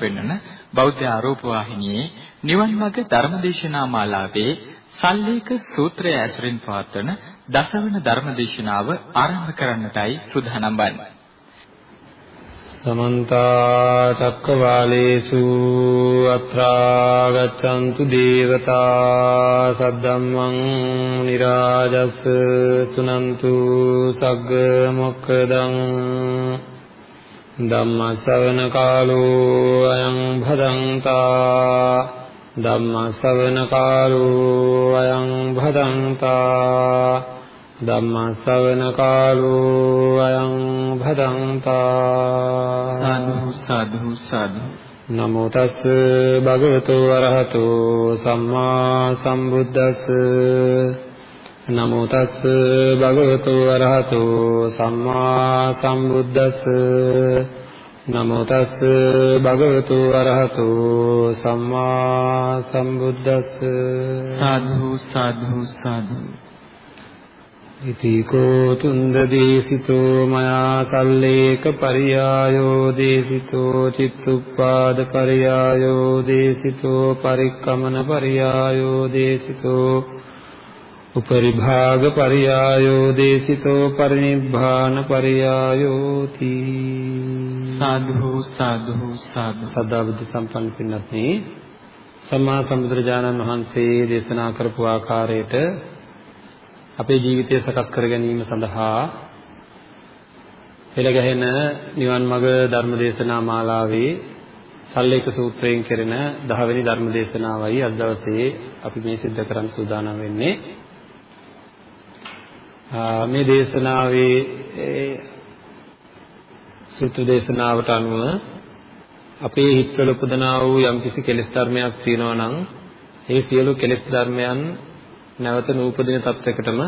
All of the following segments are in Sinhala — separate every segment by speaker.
Speaker 1: පෙන්වන බෞද්ධ ආරෝප වාහිනියේ නිවන් මාර්ග ධර්මදේශනා මාලාවේ සල්ලේක සූත්‍රය ඇසුරින් පවත්වන දසවන ධර්මදේශනාව ආරම්භ කරන්නටයි සූදානම් වන්නේ.
Speaker 2: සමන්ත චක්කවාලේසු අත්‍රා ගච්ඡන්තු දේවතා සද්දම්මං නිරාජස් සුනන්තු සග්ග මොක්කදං ධම්මසවන කාලෝ අයං භදංතා ධම්මසවන කාලෝ අයං භදංතා ධම්මසවන කාලෝ අයං භදංතා
Speaker 1: සාදු සාදු සාදු.
Speaker 2: නමෝ තස් භගවතු වරහතෝ සම්මා සම්බුද්දස්ස නමෝ තස් භගවතු වරහතෝ සම්මා සම්බුද්දස්ස. නමෝ තස් භගවතු වරහතෝ සම්මා සම්බුද්දස්ස.
Speaker 1: සාදු සාදු සාදු.
Speaker 2: ඉතිකෝ තුන්ද දේසිතෝ මයා සල්ලේක පරියායෝ දේසිතෝ චිත්තුප්පාද පරියායෝ දේසිතෝ පරික්කමන පරියායෝ දේසිතෝ උපරිභාග පරියායෝ දේසිතෝ පරිනිබ්බාන පරියායෝ තී
Speaker 1: සාධු සාධු සාධු
Speaker 2: සදා බුද්ධ සම්පන්න පින්වත්නි සම්මා සම්බුදුරජාණන් වහන්සේ දේශනා කරපු ආකාරයට අපේ ජීවිතය සකස් කර ගැනීම සඳහා පෙළ ගැහෙන නිවන් මඟ ධර්ම දේශනා මාලාවේ සල්ලේක සූත්‍රයෙන් කෙරෙන 10 වෙනි ධර්ම දේශනාවයි අද දවසේ අපි මේ සිද්ධ කරන්න සූදානම් වෙන්නේ. මේ දේශනාවේ සූත්‍ර දේශනාවට අනුව අපේ හිතවල උපදනා වූ යම්කිසි කෙලෙස් ධර්මයක් තියෙනවා නම් ඒ සියලු කෙලෙස් ධර්මයන් නැවත නූපදින තත්වයකටම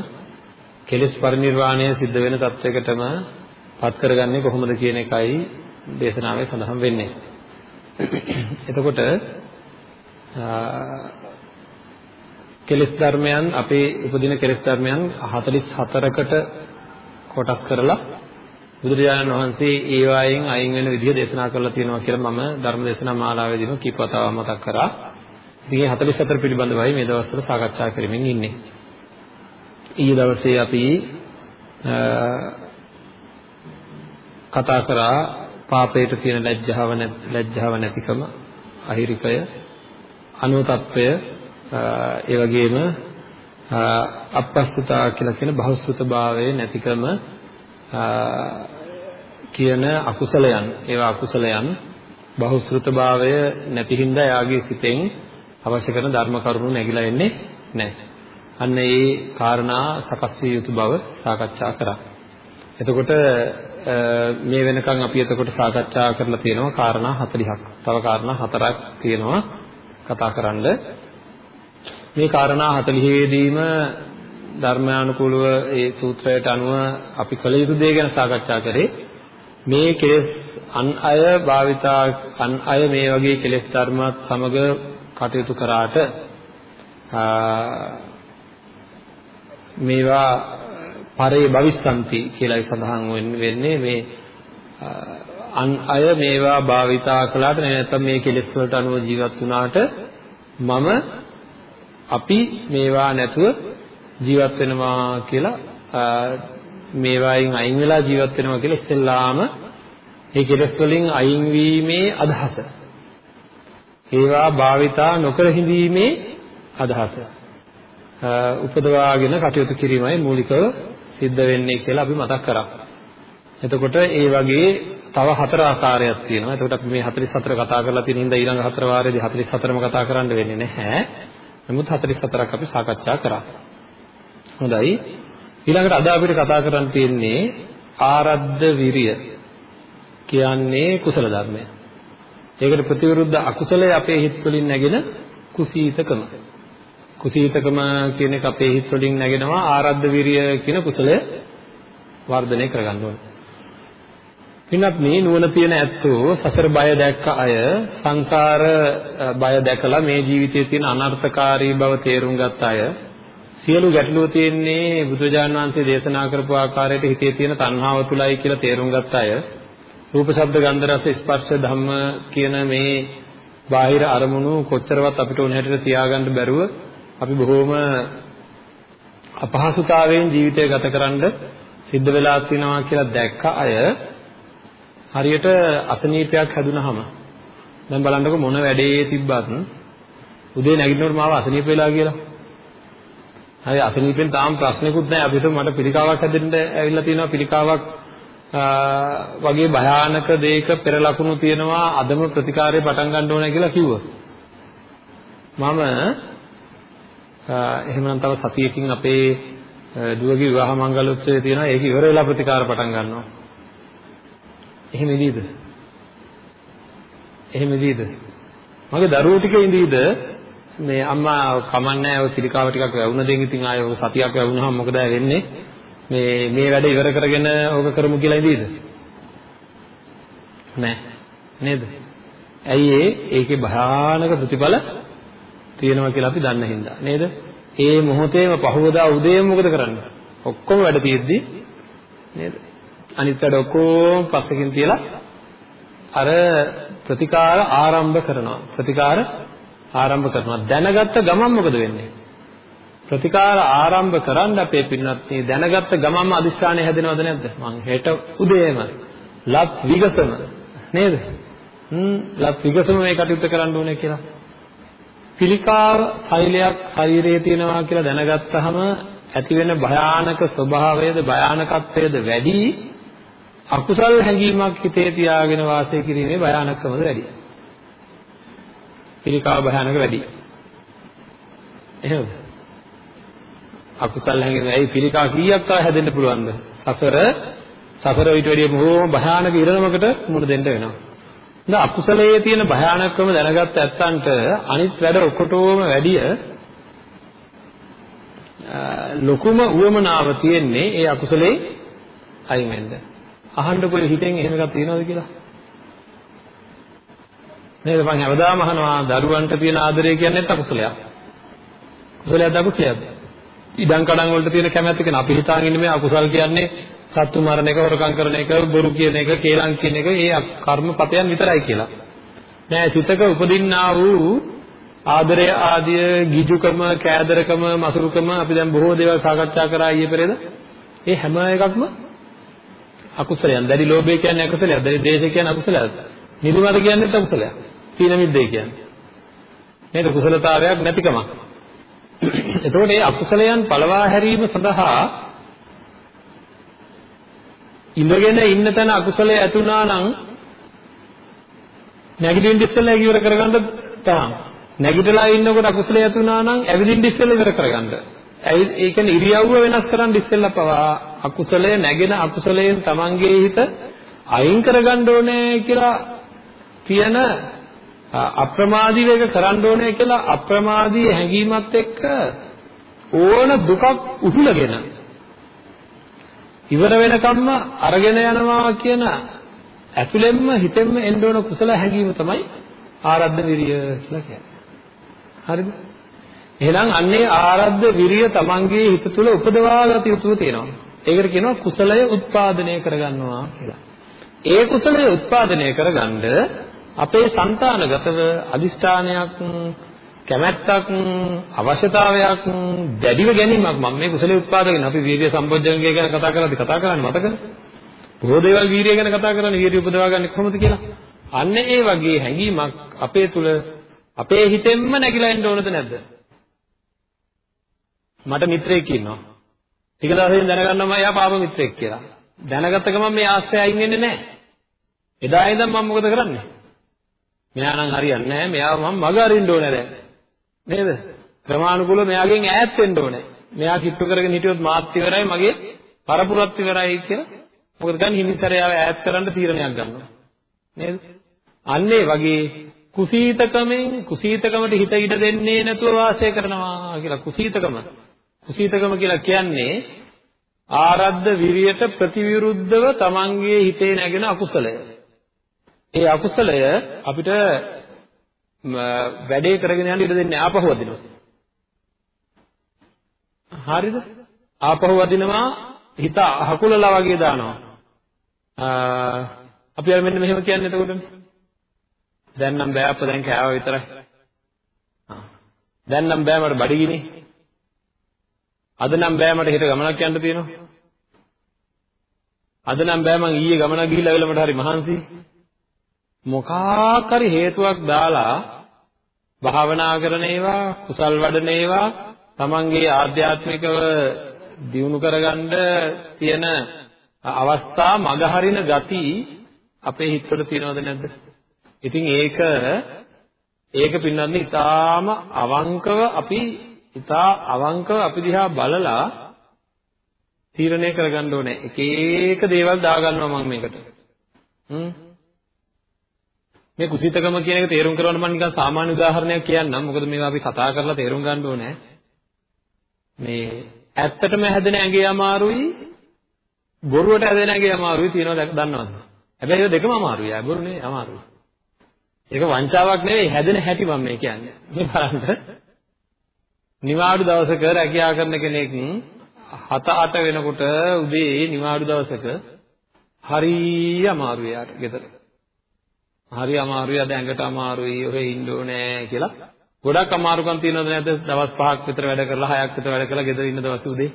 Speaker 2: කෙලෙස් පරිනිර්වාණය සිද්ධ වෙන තත්වයකටම පත් කරගන්නේ කොහොමද කියන එකයි දේශනාවේ සඳහන් වෙන්නේ. එතකොට කෙලෙස් ධර්මයන් අපේ උපදින කෙලෙස් ධර්මයන් 44කට කොටස් කරලා බුදුරජාණන් වහන්සේ ඒ වයින් අයින් වෙන විදිහ දේශනා කරලා තියෙනවා කියලා මම ධර්ම දේශනා මාලාවේදීම කීප වතාවක් මතක් කරා. ඉතින් 44 පිළිබඳවයි මේ දවස්වල සාකච්ඡා කරමින් ඉන්නේ. ඊයේ දවසේ අපි කතා කරා පාපයට තියෙන ලැජ්ජාව ලැජ්ජාව නැතිකම අහිරිකය අනුතත්වය ඒ වගේම අපස්සතා කියලා කියන බහුසුතභාවයේ නැතිකම කියන අකුසලයන් ඒවා අකුසලයන් බහුශෘතභාවය නැති හින්දා යාගේ සිතෙන් අවශ්‍ය කරන ධර්ම කරුණු නැగిලා එන්නේ නැහැ. අන්න ඒ කාරණා සකස් විය යුතු බව සාකච්ඡා කරා. එතකොට මේ වෙනකන් අපි එතකොට සාකච්ඡා කරලා තියෙනවා කාරණා 40ක්. තව කාරණා 4ක් තියෙනවා කතා කරන්න. මේ කාරණා 40 දීම ධර්මානුකූලව ඒ සූත්‍රයට අනුව අපි කළ යුතු දේ ගැන සාකච්ඡා කරේ. මේ කෙලෙස් අන් අය භාවිතා අන් අය මේ වගේ කෙලෙස් ධර්මات සමග කටයුතු කරාට මේවා පරේ භවිස්සන්ති කියලායි සඳහන් වෙන්නේ මේ අන් අය මේවා භාවිතා කළාට නැත්නම් මේ කෙලෙස් වලට අනුව ජීවත් වුණාට මම අපි මේවා නැතුව ජීවත් වෙනවා කියලා මේවායින් අයින් වෙලා ජීවත් වෙනවා කියලා ඉස්සෙල්ලාම මේ කෙලෙස් වලින් අයින් වීමේ අදහස ඒවා භාවිතා නොකර හිඳීමේ අදහස උපදවාගෙන කටයුතු කිරීමයි මූලිකව සිද්ධ වෙන්නේ කියලා අපි මතක් කරා. එතකොට ඒ වගේ තව හතර ආකාරයක් තියෙනවා. එතකොට අපි මේ 44 කතා කරලා තියෙන හින්දා ඊළඟ හතර වාරයේදී 44ම කතා කරන්න වෙන්නේ නැහැ. නමුත් 44ක් අපි සාකච්ඡා කරා. හොඳයි. ඊළඟට අද අපිට කතා කරන්න තියෙන්නේ ආරද්ධ විරිය කියන්නේ කුසල ධර්මය. ඒකට ප්‍රතිවිරුද්ධ අකුසලයේ අපේ හිත් වලින් නැගෙන කුසීතකම. කුසීතකම කියන එක අපේ හිත් වලින් නැගෙනවා ආරද්ධ විරිය කියන කුසලය වර්ධනය කරගන්න ඕනේ. පින්වත් මේ නුවණ තියෙන ඇත්තෝ සසර බය දැක්ක අය සංසාර බය දැකලා මේ ජීවිතයේ තියෙන අනර්ථකාරී බව තේරුම් ගත්ත අය සියලු ගැටලුව තියෙන්නේ බුදුජාණන් වහන්සේ දේශනා කරපු ආකාරයට හිතේ තියෙන තණ්හාව තුලයි කියලා තේරුම් ගත්ත අය. රූප ශබ්ද ගන්ධ රස ස්පර්ශ ධම්ම කියන මේ බාහිර අරමුණු කොච්චරවත් අපිට උන හැටියට තියාගන්න බැරුව අපි බොහෝම අපහසුතාවයෙන් ජීවිතය ගතකරනද සිද්ධ වෙලා තිනවා කියලා දැක්ක අය හරියට අසනීපයක් හැදුනහම දැන් බලන්නකො මොන වැඩේ තිබ්බත් උදේ නැගිටිනකොට මාව අසනීප වෙලා කියලා. හරි අසනීපෙන් තාම ප්‍රශ්නකුත් නැහැ. අපිට මට පිළිකාවක් හැදෙන්න ඇවිල්ලා තියෙනවා පිළිකාවක් වගේ භයානක දෙයක පෙර ලකුණු තියෙනවා අදම ප්‍රතිකාරය පටන් ගන්න ඕනේ කියලා කිව්වා. මම එහෙමනම් තව සතියකින් අපේ දුවගේ විවාහ මංගල උත්සවය තියෙනවා ඒක ඉවර වෙලා ප්‍රතිකාර පටන් ගන්නවා. එහෙම ඉදීද? එහෙම ඉදීද? මගේ දරුවෝ ටික ඉඳීද මේ අම්මා කමන්නේ ඔය පිළිකාව ටිකක් වැවුන දෙන් ඉතින් ආයෙ ඔය සතියක් වැවුනහම මොකද වෙන්නේ? මේ මේ වැඩ ඉවර කරගෙන ඕක කරමු කියලා ඉඳීද? නෑ. නේද? ඇයි ඒ ඒකේ භයානක ප්‍රතිඵල තියෙනවා කියලා අපි දන්න හින්දා නේද? ඒ මොහොතේම පහවදා උදේම මොකද කරන්නේ? ඔක්කොම වැඩ තියෙද්දි නේද? අනිත් වැඩ ඔක්කොම පස්සකින් තියලා අර ප්‍රතිකාර ආරම්භ කරනවා. ප්‍රතිකාර ආරම්භ කරනවා. දැනගත්ත ගමන් මොකද වෙන්නේ? ප්‍රතිකාර ආරම්භ කරන්න අපේ පින්නත් දැනගත්ත ගමන්ම අදිස්ථානය හැදෙනවද නැද්ද? මං හෙට උදේම ලත් විගසම නේද? හ්ම් ලත් විගසම මේ කටයුත්ත කරන්න ඕනේ කියලා. පිළිකාව ශෛලයක් ශරීරයේ තියෙනවා කියලා දැනගත්තාම ඇති වෙන භයානක ස්වභාවයද භයානකත්වයද වැඩි අකුසල් හැඟීමක් හිතේ තියාගෙන වාසය කිරීමේ භයානකමද වැඩි. පිළිකාව භයානක වැඩි. එහෙමද? අකුසල් හැඟීම ඇයි පිළිකා කීයක් තව හැදෙන්න පුළුවන්ද? සසර සසර ඊට වැඩිය බොහෝම භයානක ඉරණමකට මුහුණ දෙන්න වෙනවා. ඉතින් අකුසලයේ තියෙන භයානකම දැනගත්ත ඇත්තන්ට අනිත් වැඩ ඔක්කොටම වැඩිය ලොකුම උවමනාව තියෙන්නේ ඒ අකුසලේ අයින් වෙන්න. අහන්නකො හිතෙන් එහෙම එකක් තියෙනවද කියලා? නේද මම හැමදාම අහනවා දරුවන්ට තියෙන ආදරය කියන්නේ අකුසලයක්. කුසලයක්ද අකුසලයක්ද? ඉඩම් කඩම් වලට තියෙන කැමැත්ත කියන අපි හිතාගෙන ඉන්නේ මේ අකුසල් කියන්නේ සත්තු මරණ එක, හොරකම් කරන එක, බොරු කියන එක, කේලම් කියන එක ඒ කර්මපතයන් විතරයි කියලා. නෑ සිතක උපදින්නා වූ ආදරය ආදිය, ගිජුකම, කෑදරකම, මසුරුකම අපි දැන් බොහෝ දේවල් සාකච්ඡා කරා ඊයේ පෙරේද? ඒ හැම එකක්ම අකුසලයන්. දැඩි ලෝභය කියන්නේ අකුසලයක්. දැඩි ද්වේෂය කියන්නේ අකුසලයක්. නිදිමත කියන්නේ අකුසලයක්. තීන මිද්දේ කියන්නේ. නේද? කුසලතාවයක් නැතිකමක්. එතකොට මේ අකුසලයන් පළවා හැරීම සඳහා ඉඳගෙන ඉන්න තැන අකුසලයේ ඇතුණා නම් නැගිටින්න ඉස්සෙල්ලා ඒක ඉවර කරගන්න තරම්. නැගිටලා ඉන්නකොට අකුසලයේ ඇතුණා නම් ඇවිදින්න ඉස්සෙල්ලා ඉවර කරගන්න. ඒ කියන්නේ ඉරියව්ව වෙනස් කරන්න ඉස්සෙල්ලා පවා අකුසලයේ නැගෙන අකුසලයෙන් තමන්ගේ හිත අයින් කරගන්න ඕනේ කියලා කියන අප්‍රමාදීව ඒක කරන්න ඕනේ කියලා අප්‍රමාදී හැඟීමත් එක්ක ඕන දුකක් උහුලගෙන ඉවර වෙනකම්ම අරගෙන යනවා කියන ඇතුළෙන්ම හිතෙන්ම එන්න ඕන කුසල හැඟීම තමයි ආරද්ධ විරිය කියලා කියන්නේ. හරිද? එහෙනම් අන්නේ ආරද්ධ විරිය තමන්ගේ හිත තුළ උපදවාගත යුතුව තියෙනවා. ඒකට කියනවා කුසලය උත්පාදනය කරගන්නවා කියලා. ඒ කුසලය උත්පාදනය කරගන්න අපේ సంతානගතව අදිෂ්ඨානයක් කැමැත්තක් අවශ්‍යතාවයක් දැඩිව ගැනීමක් මම මේ කුසලයේ උත්පාදකගෙන අපි වීර්ය සම්පෝඥංගය ගැන කතා කරලාද කතා කරන්නේ මතකද? බොහෝ දේවල් වීර්යය ගැන කතා කරන්නේ වීර්ය උපදවා ගන්න කොහොමද කියලා. අන්න ඒ වගේ හැඟීමක් අපේ තුල අපේ හිතෙන්ම නැగిලා එන්න ඕනද නැද්ද? මට මිත්‍රයෙක් ඉන්නවා. ටික දවසකින් දැනගන්නවා මම එයා පාප මිත්‍රයෙක් කියලා. දැනගත්ත ගමන් මේ ආශ්‍රය අයින් වෙන්නේ නැහැ. එදා ඉඳන් මම මොකද කරන්නේ? මෙයා නම් හරියන්නේ නැහැ. මෙයාව මම මග අරින්න ඕනේ දැන්. නේද? ක්‍රමානුකූලව මෙයාගෙන් ඈත් වෙන්න ඕනේ. මෙයා කිට්ටු කරගෙන හිටියොත් මාත් ඉවරයි මගේ පරපුරත් ඉවරයි කියලා. මොකද ගන්න හිමිසරයාව ඈත් කරන්න තීරණයක් ගන්නවා. නේද? අන්නේ වගේ කුසීතකමෙන් කුසීතකමට හිත ඉඩ දෙන්නේ නැතුව වාසය කරනවා කියලා කුසීතකම. කුසීතකම කියලා කියන්නේ ආරද්ධ විරියට ප්‍රතිවිරුද්ධව තමන්ගේ හිතේ නැගෙන අකුසලය. ඒ අකුසලය අපිට වැඩේ කරගෙන යන්න ඉඩ දෙන්නේ ආපහු වදිනවා. හරිද? ආපහු වදිනවා හිත අහකුලලා වගේ දානවා. අපි අර මෙන්න මෙහෙම කියන්නේ එතකොටනේ. දැන් නම් බෑ අප දැන් කෑවා විතරයි. දැන් නම් බෑ මට බඩගිනි. අද නම් බෑ මට හෙට ගමනක් යන්න තියෙනවා. අද නම් බෑ මං ඊයේ ගමනක් ගිහිල්ලා ආවිල මට හරි මහන්සි. මොකක් හරි හේතුවක් දාලා භාවනා කරන ඒවා කුසල් වඩන ඒවා තමන්ගේ ආධ්‍යාත්මිකව දියුණු කරගන්න තියෙන අවස්ථා මගහරින ගති අපේ හිතවල තියෙනවද නැද්ද? ඉතින් ඒක ඒක පින්නන්නේ ඊටාම අවංකව අපි ඊටා අවංකව අපි දිහා බලලා තීරණය කරගන්න ඕනේ. එක එක දේවල් දාගන්නවා මම මේකට. හ්ම් මේ කුසිතකම කියන එක තේරුම් කරගන්න මම නිකන් සාමාන්‍ය උදාහරණයක් කියන්නම්. මොකද මේවා අපි කතා කරලා තේරුම් ගන්න ඕනේ. මේ ඇත්තටම හැදෙන ඇඟේ අමාරුයි බොරුවට හැදෙන ඇඟේ අමාරුයි තියෙනවද දන්නවද? හැබැයි ඒ දෙකම අමාරුයි. ආ බොරු නෙවෙයි අමාරුයි. ඒක වංචාවක් නෙවෙයි හැදෙන හැටි මම මේ කියන්නේ. මේ බලන්න. නිවාඩු දවසක රැකියාව කරන කෙනෙක් 7 8 වෙනකොට උදේ නිවාඩු දවසක හරිය අමාරුයි යාට ගෙදර. හරි අමාරුයි අද ඇඟට අමාරුයි ඔහෙ ඉන්න ඕනේ කියලා. ගොඩක් අමාරුකම් තියෙනවද නැද්ද? දවස් 5ක් විතර වැඩ කරලා 6ක් විතර වැඩ කරලා ගෙදර ඉන්න දවස් උදේ.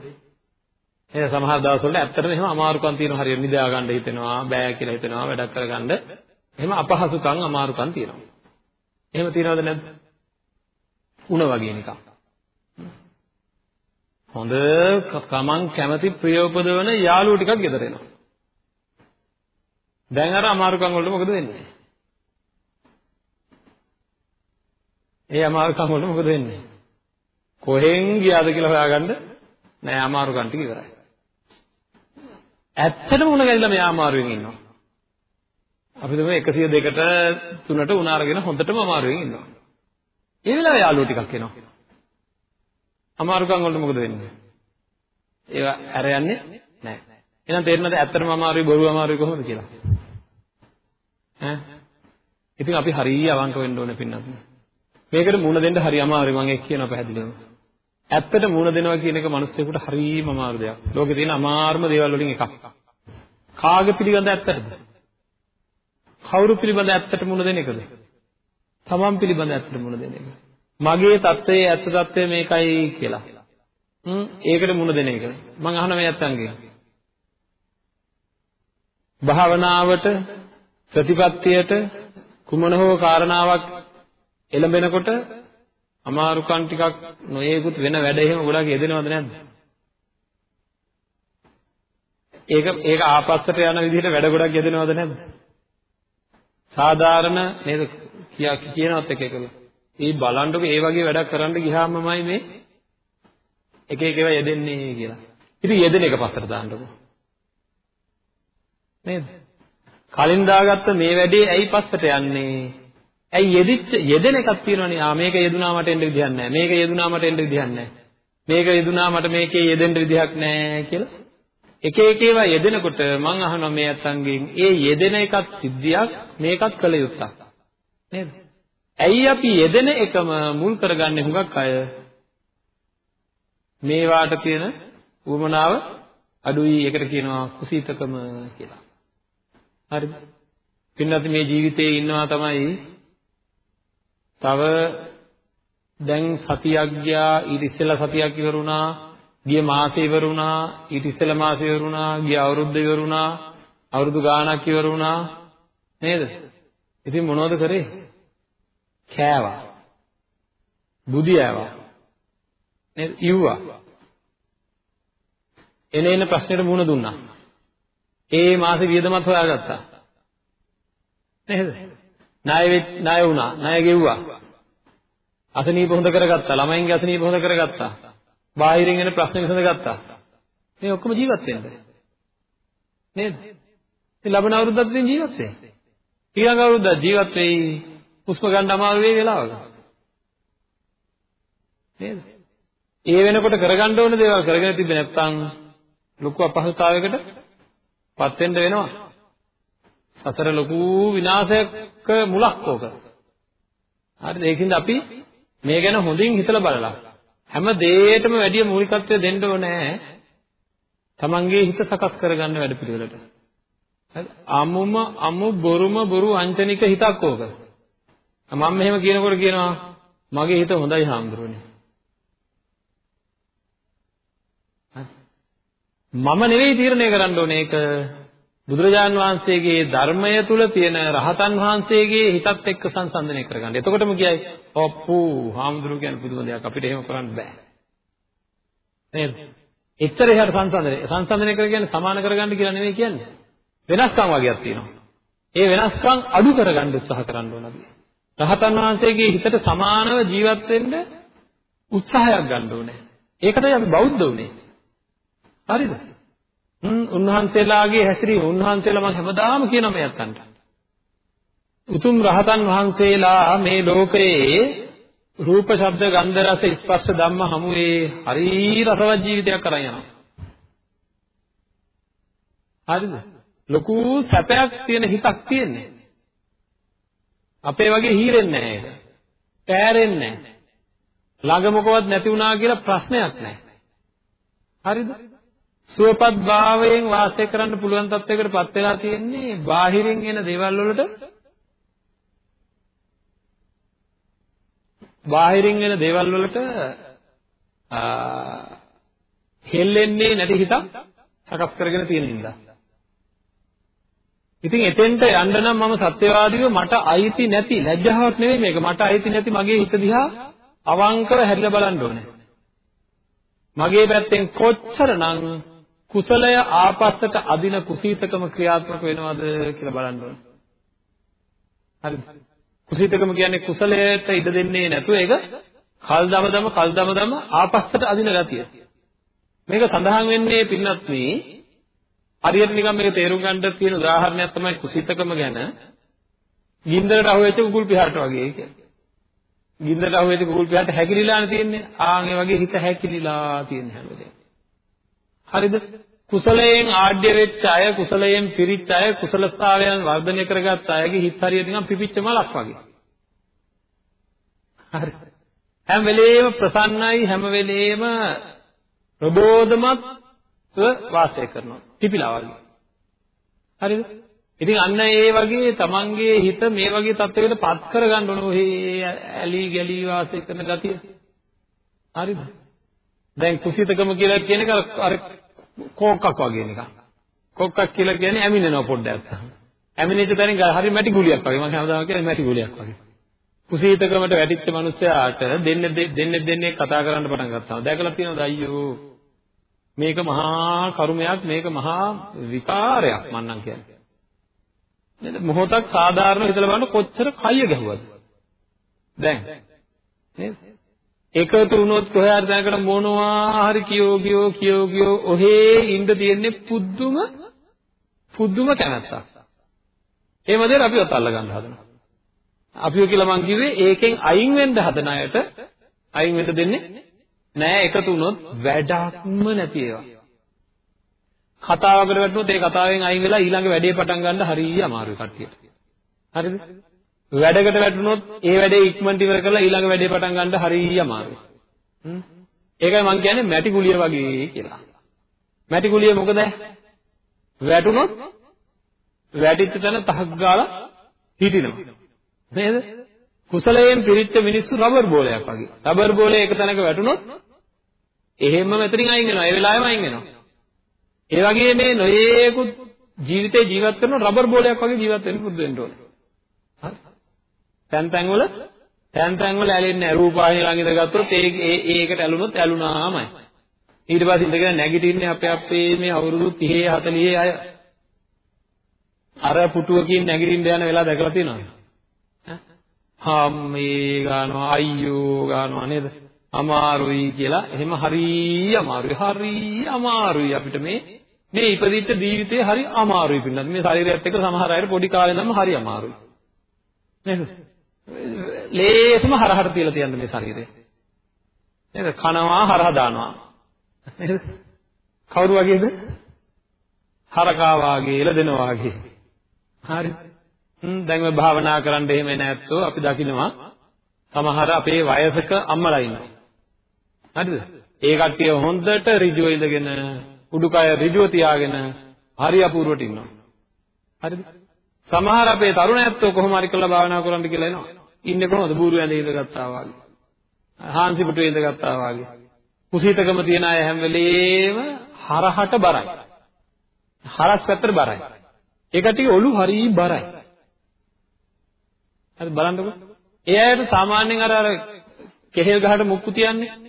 Speaker 2: එහෙනම් සමහර දවස්වල ඇත්තටම එහෙම අමාරුකම් තියෙනවා හරියට නිදා ගන්න හිතෙනවා බෑ කියලා හිතෙනවා වැඩක් කරගන්න. එහෙම අපහසුකම් අමාරුකම් තියෙනවා. එහෙම තියෙනවද නැද්ද? උණ වගේ නිකන්. හොඳ කමං කැමැති ප්‍රියෝපදවන යාළුවෝ ටිකක් ගෙදර එනවා දැන් අර අමාරුකම් වලට මොකද වෙන්නේ ඒ අමාරුකම් වල මොකද වෙන්නේ? කොහෙන් ගියාද කියලා හොයාගන්න නෑ අමාරුකම් ටික ඉවරයි. ඇත්තටම උණ ගැලිලා මෙයා අමාරුවෙන් ඉන්නවා. අපි දුම 102ට 3ට උණ අරගෙන හොඳටම අමාරුවෙන් ඉන්නවා. ඒ වෙලාවේ යාළුවෝ ටිකක් එනවා. අමාරුකම් වලට මොකද වෙන්නේ? ඒවා ඇර යන්නේ නෑ. එහෙනම් තේරෙනවද ඇත්තටම අමාරුයි බොරු අමාරුයි කොහොමද කියලා? ඈ ඉතින් අපි හරිය අවංක වෙන්න ඕනේ පින්නත්. මේකට මුණ දෙන්න හරි අමාරුයි මම ඒක කියනවා පැහැදිලිවම. ඇත්තට මුණ දෙනවා කියන එක මිනිස්සුෙකුට හරිම අමාරු දෙයක්. ලෝකේ තියෙන අමාරුම දේවල් වලින් එකක්. කාගේ පිළිබඳ ඇත්තටද? කවුරු පිළිබඳ ඇත්තට මුණ දෙන එකද? තමන් පිළිබඳ ඇත්තට මුණ දෙන එක. මගේ தත්ත්වයේ ඇත්ත தත්ත්වය මේකයි කියලා. හ්ම් ඒකට මුණ දෙන එක. මම අහන මේ ඇත්තන්ගෙන්. භාවනාවට ප්‍රතිපත්තියට කුමන හෝ කාරණාවක් එළඹෙනකොට අමාරුකම් ටිකක් නොයේකුත් වෙන වැඩ එහෙම ගොඩක් යෙදෙනවද නැද්ද? ඒක ඒක ආපස්සට යන විදිහට වැඩ ගොඩක් යෙදෙනවද නැද්ද? සාධාරණ නේද කියනවත් එක එකල. මේ බලන්නකො ඒ වගේ වැඩක් කරන්න ගියාමමයි මේ එක එක ඒවා යෙදෙන්නේ කියලා. ඉතින් යෙදෙන එක පස්සට දාන්නකො. නේද? කලින් දාගත්ත මේ වැඩේ ඇයි පස්සට යන්නේ? ඇයි යෙදිච්ච යෙදෙන එකක් තියෙනවනේ. ආ මේක යෙදුනා මට එන්න විදිහක් නැහැ. මේක යෙදුනා මට එන්න විදිහක් නැහැ. මේක යෙදුනා මට මේකේ යෙදෙන්න විදිහක් නැහැ කියලා. එක එක ඒවා යෙදෙනකොට මං අහනවා මේ අතංගෙන් ඒ යෙදෙන එකත් සිද්ධියක් මේකත් කළ යුත්තක්. නේද? ඇයි අපි යෙදෙන එකම මුල් කරගන්නේ හුඟක් අය මේවාට තියෙන උවමනාව අඩුයි ඒකට කියනවා කුසීතකම කියලා. හරිද? පින්නත් මේ ජීවිතේ ඉන්නවා තමයි තව දැන් සතියක් ගියා ඊට ඉස්සෙල්ලා සතියක් ඉවරුණා ගිය මාසේ ඉවරුණා ඊට ඉස්සෙල්ලා මාසේ ඉවරුණා ගිය අවුරුද්ද ඉවරුණා අවුරුදු ගාණක් ඉවරුණා නේද ඉතින් මොනවද කරේ කෑවා. බුදියාවා. නේද? ඉව්වා. එන එන ප්‍රශ්නෙට මුහුණ දුන්නා. ඒ මාසේ වියදමත් හොයාගත්තා. නේද? ණය ණය වුණා. ණය ගෙව්වා. අසනීප හොඳ කරගත්තා. ළමයින්ගේ අසනීප හොඳ කරගත්තා. බාහිරින් එන ප්‍රශ්න විසඳගත්තා මේ ඔක්කොම ජීවත් වෙන්න නේද? ඉතින් ලබන අවුරුද්දත් ඉතින් ජීවත් වෙයි ඊළඟ අවුරුද්ද ජීවත් වෙයි. හුස්ම ගන්න අමාරු වෙයි වෙලාවක නේද ඒ වෙනකොට කරගන්න ඕන දේවල් කරගෙන තිබ්බේ නැත්නම් ලොකු අපහසුතාවයකට පත් වෙන්න වෙනවා සසර ලොකු විනාශයක මුලක් ඕක. හරිද? ඒකින්ද අපි මේ ගැන හොඳින් හිතලා බලලා හැම දෙයකටම වැඩි මූලිකත්වය දෙන්න ඕනේ තමන්ගේ හිත සකස් කරගන්න වැඩ පිළිවෙලට. අමුම අමු බොරුම බොරු අංචනික හිතක් ඕක. මම මෙහෙම කියනකොට කියනවා මගේ හිත හොඳයි හාමුදුරනේ. මම නෙවෙයි තීරණය කරන්න ඕනේ ඒක බුදුරජාන් වහන්සේගේ ධර්මය තුල තියෙන රහතන් වහන්සේගේ හිතත් එක්ක සංසන්දනය කරගන්න. එතකොටම කියයි ඔප්පු හාමුදුරුවෝ කියන්නේ පුදුම දෙයක් අපිට එහෙම කරන්න බෑ. නේද? එච්චර එහාට සංසන්දනය සංසන්දනය කර කියන්නේ සමාන කරගන්න කියලා නෙමෙයි කියන්නේ. වෙනස්කම් වගේක් තියෙනවා. ඒ වෙනස්කම් අඩු කරගන්න උත්සාහ කරන්න ඕන අපි. රහතන් වහන්සේගේ හිතට සමානව ජීවත් වෙන්න උත්සාහයක් ගන්න ඕනේ. ඒකටයි අපි බෞද්ධ උනේ. හරිද? උන්වහන්සේලාගේ හැසිරීම උන්වහන්සේලා මම හැමදාම කියනවා මේ අත්තන්ට. උතුම් රහතන් වහන්සේලා මේ ලෝකයේ රූප ශබ්ද ගන්ධ රස ස්පර්ශ ධම්ම හමුවේ හරි රසවත් ජීවිතයක් කරන් යනවා. හරිද? ලොකු සැපයක් තියෙන හිතක් තියෙන්නේ. අපේ වගේ හීරෙන්නේ නැහැ ඒක. පෑරෙන්නේ නැහැ. ළඟ මොකවත් නැති වුණා කියලා ප්‍රශ්නයක් නැහැ. හරිද? සුවපත් භාවයෙන් වාසය කරන්න පුළුවන් තත්යකට පත් වෙලා තියෙන්නේ බාහිරින් එන දේවල් වලට බාහිරින් එන දේවල් වලට හෙල්ලෙන්නේ නැති හිතක් සකස් කරගෙන තියෙන හින්දා. ඉතින් එතෙන්ට යන්න නම් මම සත්‍යවාදීව මට අයිති නැති ලැජ්ජාවක් නෙවෙයි මේක මට අයිති නැති මගේ හිත දිහා අවංකව හැරිලා බලන්න ඕනේ. මගේ පැත්තෙන් කොච්චරනම් කුසලය ආපස්සට අදින කුසීතකම ක්‍රියාත්මක වෙනවද කියලා බලන්න ඕනේ. හරිද? කුසීතකම කියන්නේ කුසලයට ඉඩ දෙන්නේ නැතුව ඒක කල්දම දම කල්දම දම ආපස්සට අදින ගතිය. මේක සඳහන් වෙන්නේ පින්නත් මේ හරියට නිකන් මේක තේරුම් ගන්න තියෙන උදාහරණයක් තමයි කුසීතකම ගැන ගින්දරට අහුවෙච්ච කුකුල් පිහාට වගේ කියන්නේ. ගින්දරට අහුවෙච්ච කුකුල් පිහාට හැකිලිලානේ තියෙන්නේ. ආන් ඒ වගේ හිත හැකිලිලා තියෙන හැමදේම. හරිද? කුසලයෙන් ආඩ්‍ය වෙච්ච අය, කුසලයෙන් පිරිච්ච අය, කුසලස්ථාවයන් වර්ධනය කරගත් අයගේ හිත හරියට නිකන් පිපිච්ච මලක් වගේ. හරි. හැම වෙලේම ප්‍රසන්නයි, හැම වෙලේම ප්‍රබෝධමත්ව වාසය කරනවා. පිපිලා වගේ. හරිද? ඉතින් අන්න ඒ වගේ තමන්ගේ හිත මේ වගේ තත්යකට පත් කරගන්න ඕන ඔහේ ඇලි ගලි වාසය කරන ගතිය. හරිද? දැන් කුසිතකම කියලා කියන එක අර කෝක්කක් වගේ නිකන්. කොක්කක් කියලා කියන්නේ ඇමිනෙනවා පොඩ්ඩක්. ඇමිනෙච්ච තැනින් හරි මැටි ගුලියක් වගේ. මම හැමදාම කියන්නේ මැටි ගුලියක් වගේ. කුසීතකමට වැටිච්ච මිනිස්සයාට දෙන්නේ දෙන්නේ දෙන්නේ කතා කරන්න පටන් ගත්තා. දැකලා තියෙනවද අයියෝ මේක මහා කරුමයක් මේක මහා විකාරයක් මන්නම් කියන්නේ. නේද? මොහොතක් සාධාරණව හිතලා බලන්න කොච්චර කය ගැහුවද? දැන් නේද? එකතු වුණොත් කොහේ හරි දැනකට මොනවා හරි කියෝ කියෝ කියෝ කියෝ ඔහේ ඉඳ තියෙන්නේ පුදුම පුදුම කැමැත්තක්. ඒ මොදේට අපිවත් අල්ල ගන්න හදනවා. අපිව කියලා මං කිව්වේ ඒකෙන් අයින් වෙන්න හදන අයට අයින් වෙන්න දෙන්නේ නෑ එකතු වුණොත් වැඩක්ම නැති ඒවා. කතාවකට වැටුනොත් ඒ කතාවෙන් අයින් වෙලා ඊළඟ වැඩේ පටන් ගන්න හරිය අමාරුයි කට්ටියට. හරිද? වැඩකට වැටුනොත් ඒ වැඩේ ඉක්මනට ඉවර කරලා ඊළඟ වැඩේ පටන් ගන්න හරිය අමාරුයි. ඒකයි මම කියන්නේ මැටි ගුලිය වගේ කියලා. මැටි ගුලිය මොකද? වැටුනොත් වැටිච්ච තැන තහක් ගාලා හිටිනවා. නේද? කුසලයෙන් පිරිච්ච මිනිස්සු රබර් බෝලයක් වගේ. රබර් බෝලේ එක තැනක වැටුනොත් එහෙම්ම මෙතනින් අයින් වෙනවා. ඒ වෙලාවෙම අයින් වෙනවා. ඒ වගේ මේ නොයේකුත් ජීවිතේ ජීවත් කරන රබර් බෝලයක් වගේ ජීවත් වෙන්න පුරුදු වෙන්න ඕනේ. හරි. තැන් තැන් වල තැන් තැන් වල ඇලෙන්නේ නැහැ. රූපාවලිය ළඟ ඉඳගත්තොත් ඒ ඒ ඒකට ඇලුනොත් ඇලුනාමයි. ඊට පස්සේ ඉඳගෙන නැගිටින්නේ අපේ අපේ මේ අවුරුදු 30 40 අය. අර පුටුවකින් නැගිටින්න යන වෙලාව දැකලා තියෙනවද? හම්මේ ගන්නවා අයියෝ ගන්නවා නේද? අමාරුයි කියලා එහෙම හරි අමාරුයි හරි අමාරුයි. අපිට මේ මේ ඉපදිච්ච ජීවිතේ හරි අමාරුයි පින්නත්. මේ ශරීරයත් එක්ක සමහර අයට පොඩි කාලේ ඉඳන්ම හරි අමාරුයි. නේද? ලේසම හරහට තියලා තියන්න මේ ශරීරය. නේද? කනවා හරහ දානවා. නේද? කවුරු වගේද? හරකා වාගේ එළදෙනවා වාගේ. හරි. දැන් මේ භාවනා කරන්න එහෙම නැත්තෝ. අපි දකිනවා. සමහර අපේ වයසක අම්මලා ඉන්නවා. හරිද? ඒ කට්ටිය හොඳට ඍජුව ඉඳගෙන උඩුකය ඍජුව තියාගෙන හරි අපූර්වට ඉන්නවා. හරිද? සමහර අපේ තරුණ ඇත්තෝ කොහොම හරි කරලා භාවනා කරන්න කියලා එනවා. ඉන්නේ කොහොමද? බూరు ඇඳේ ඉඳගත්තා වගේ. හාන්සි පුටුවේ ඉඳගත්තා වගේ. කුසීතකම තියන අය හැම වෙලේම හරහට බරයි. හරස් පැත්තට බරයි. ඒ කටිය ඔලු හරි බරයි. හරි බලන්නකෝ. ඒ අයට සාමාන්‍යයෙන් අර අර කෙහෙල් ගහට මුක්කු තියන්නේ.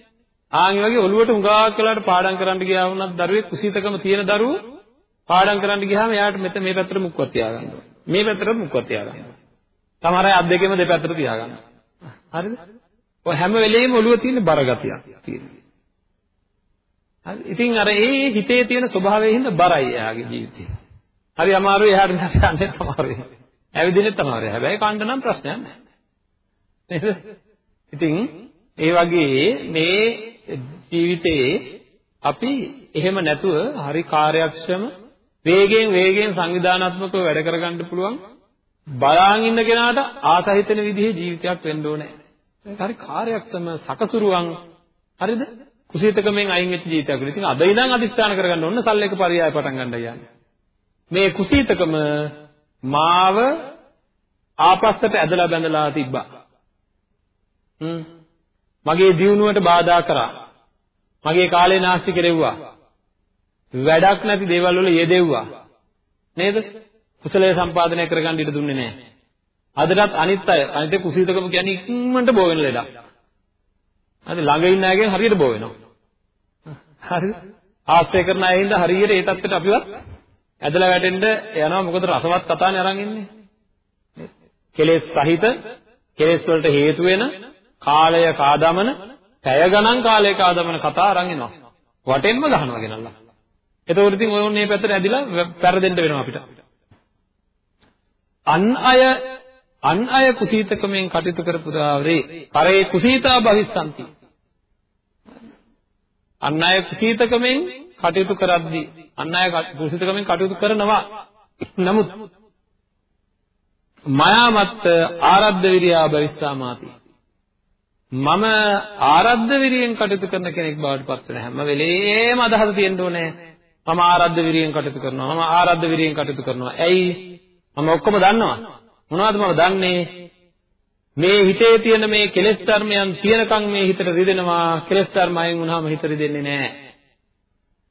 Speaker 2: ආන් ඒ වගේ ඔලුවට හුඟාක් වෙලාවට පාඩම් කරන්න ගියා වුණත් දරුවෙක් කුසීතකම තියෙන දරුවෝ පාඩම් කරන්න ගියාම එයාට මෙතන මේ පැත්තට මුක්කුවක් තියාගන්නවා. මේ පැත්තට මුක්කුවක් තියාගන්නවා. සමහර අය අත් දෙකෙම දෙපැත්තට තියාගන්නවා. හරිද? ඔය හැම වෙලෙම ඔළුව තියෙන බරගතියක් තියෙනවා. හරි. ඉතින් අර ඒ හිතේ තියෙන ස්වභාවයෙන් හින්දා බරයි එයාගේ ජීවිතේ. හරි අමාරුයි එහාට මෙහාට යන්නේ අමාරුයි. ඇවිදින්නෙත් අමාරුයි. හැබැයි කන්න නම් ප්‍රශ්නයක් නැහැ. නේද? ඉතින් ඒ වගේ මේ ජීවිතයේ අපි එහෙම නැතුව හරි කාර්යක්ෂම වේගෙන් වේගෙන් සංවිධානාත්මකව වැඩ කරගන්න පුළුවන් බලාගෙන ඉන්න කෙනාට ආසහිතන විදිහේ ජීවිතයක් වෙන්න ඕනේ. ඒක හරි කාර්යක්ෂම සකසුරුවන් හරිද? කුසීතකමෙන් අයින් වෙච්ච ජීවිතයක් වෙන. ඉතින් අද ඉඳන් අදිස්ථාන කරගන්න ඕන සල්ලේක පරියාය පටන් ගන්නයි යන්නේ. මේ කුසීතකම මාව ආපස්සට ඇදලා බැඳලා තිබ්බා. හ්ම්. මගේ දියුණුවට බාධා කරා. මගේ කාලේ නාස්ති කෙරෙව්වා. වැඩක් නැති දේවල් වල යෙදෙව්වා. නේද? කුසලයේ සම්පාදනය කරගන්න ඉඩ දුන්නේ නැහැ. අදටත් අනිත් අය අනිත් කුසීතකම කියන්නේ ඉක්මනට බෝ වෙන ලෙඩක්. හරි ළඟ ඉන්න අයගෙන් හරියට බෝ වෙනවා. හරිද? ආශ්‍රය කරන අය හින්දා හරියට ඒ தත්ත්වයට අපිවත් ඇදලා වැටෙන්න යනවා මොකද රසවත් කතානේ අරන් ඉන්නේ. කෙලෙස් සහිත කෙලෙස් වලට හේතු වෙන කාලය කාදමන පැය ගණන් කාලය කාදමන කතා අරන් එනවා. වටෙන්ම ගහනවා ගෙනල්ලා. එතකොට ඉතින් ඔය මේ පැත්තට ඇදිලා පෙරදෙන්න වෙනවා අපිට. අන් අය අන් අය කුසීතකමෙන් කටයුතු කරපු දාවරේ පරේ කුසීතා භවිස්සanti. අන් අය කුසීතකමෙන් කටයුතු කරද්දී අන් අය කුසීතකමෙන් කටයුතු කරනවා. නමුත් මයාමත් ආරද්ධ විරියා භවිස්සාමාති. මම ආරද්ධ විරියෙන් කටයුතු කරන කෙනෙක් බවට පත් වෙන හැම වෙලේම අදහස තියෙන්න ඕනේ. මම ආරද්ධ විරියෙන් කටයුතු කරනවා. මම ආරද්ධ විරියෙන් කටයුතු කරනවා. ඇයි? මම ඔක්කොම දන්නවා. මොනවද මම දන්නේ? මේ හිතේ තියෙන මේ කෙලෙස් ධර්මයන් තියෙනකන් මේ හිතට රිදෙනවා. කෙලෙස් ධර්ම අයින් වුණාම හිත රිදෙන්නේ නැහැ.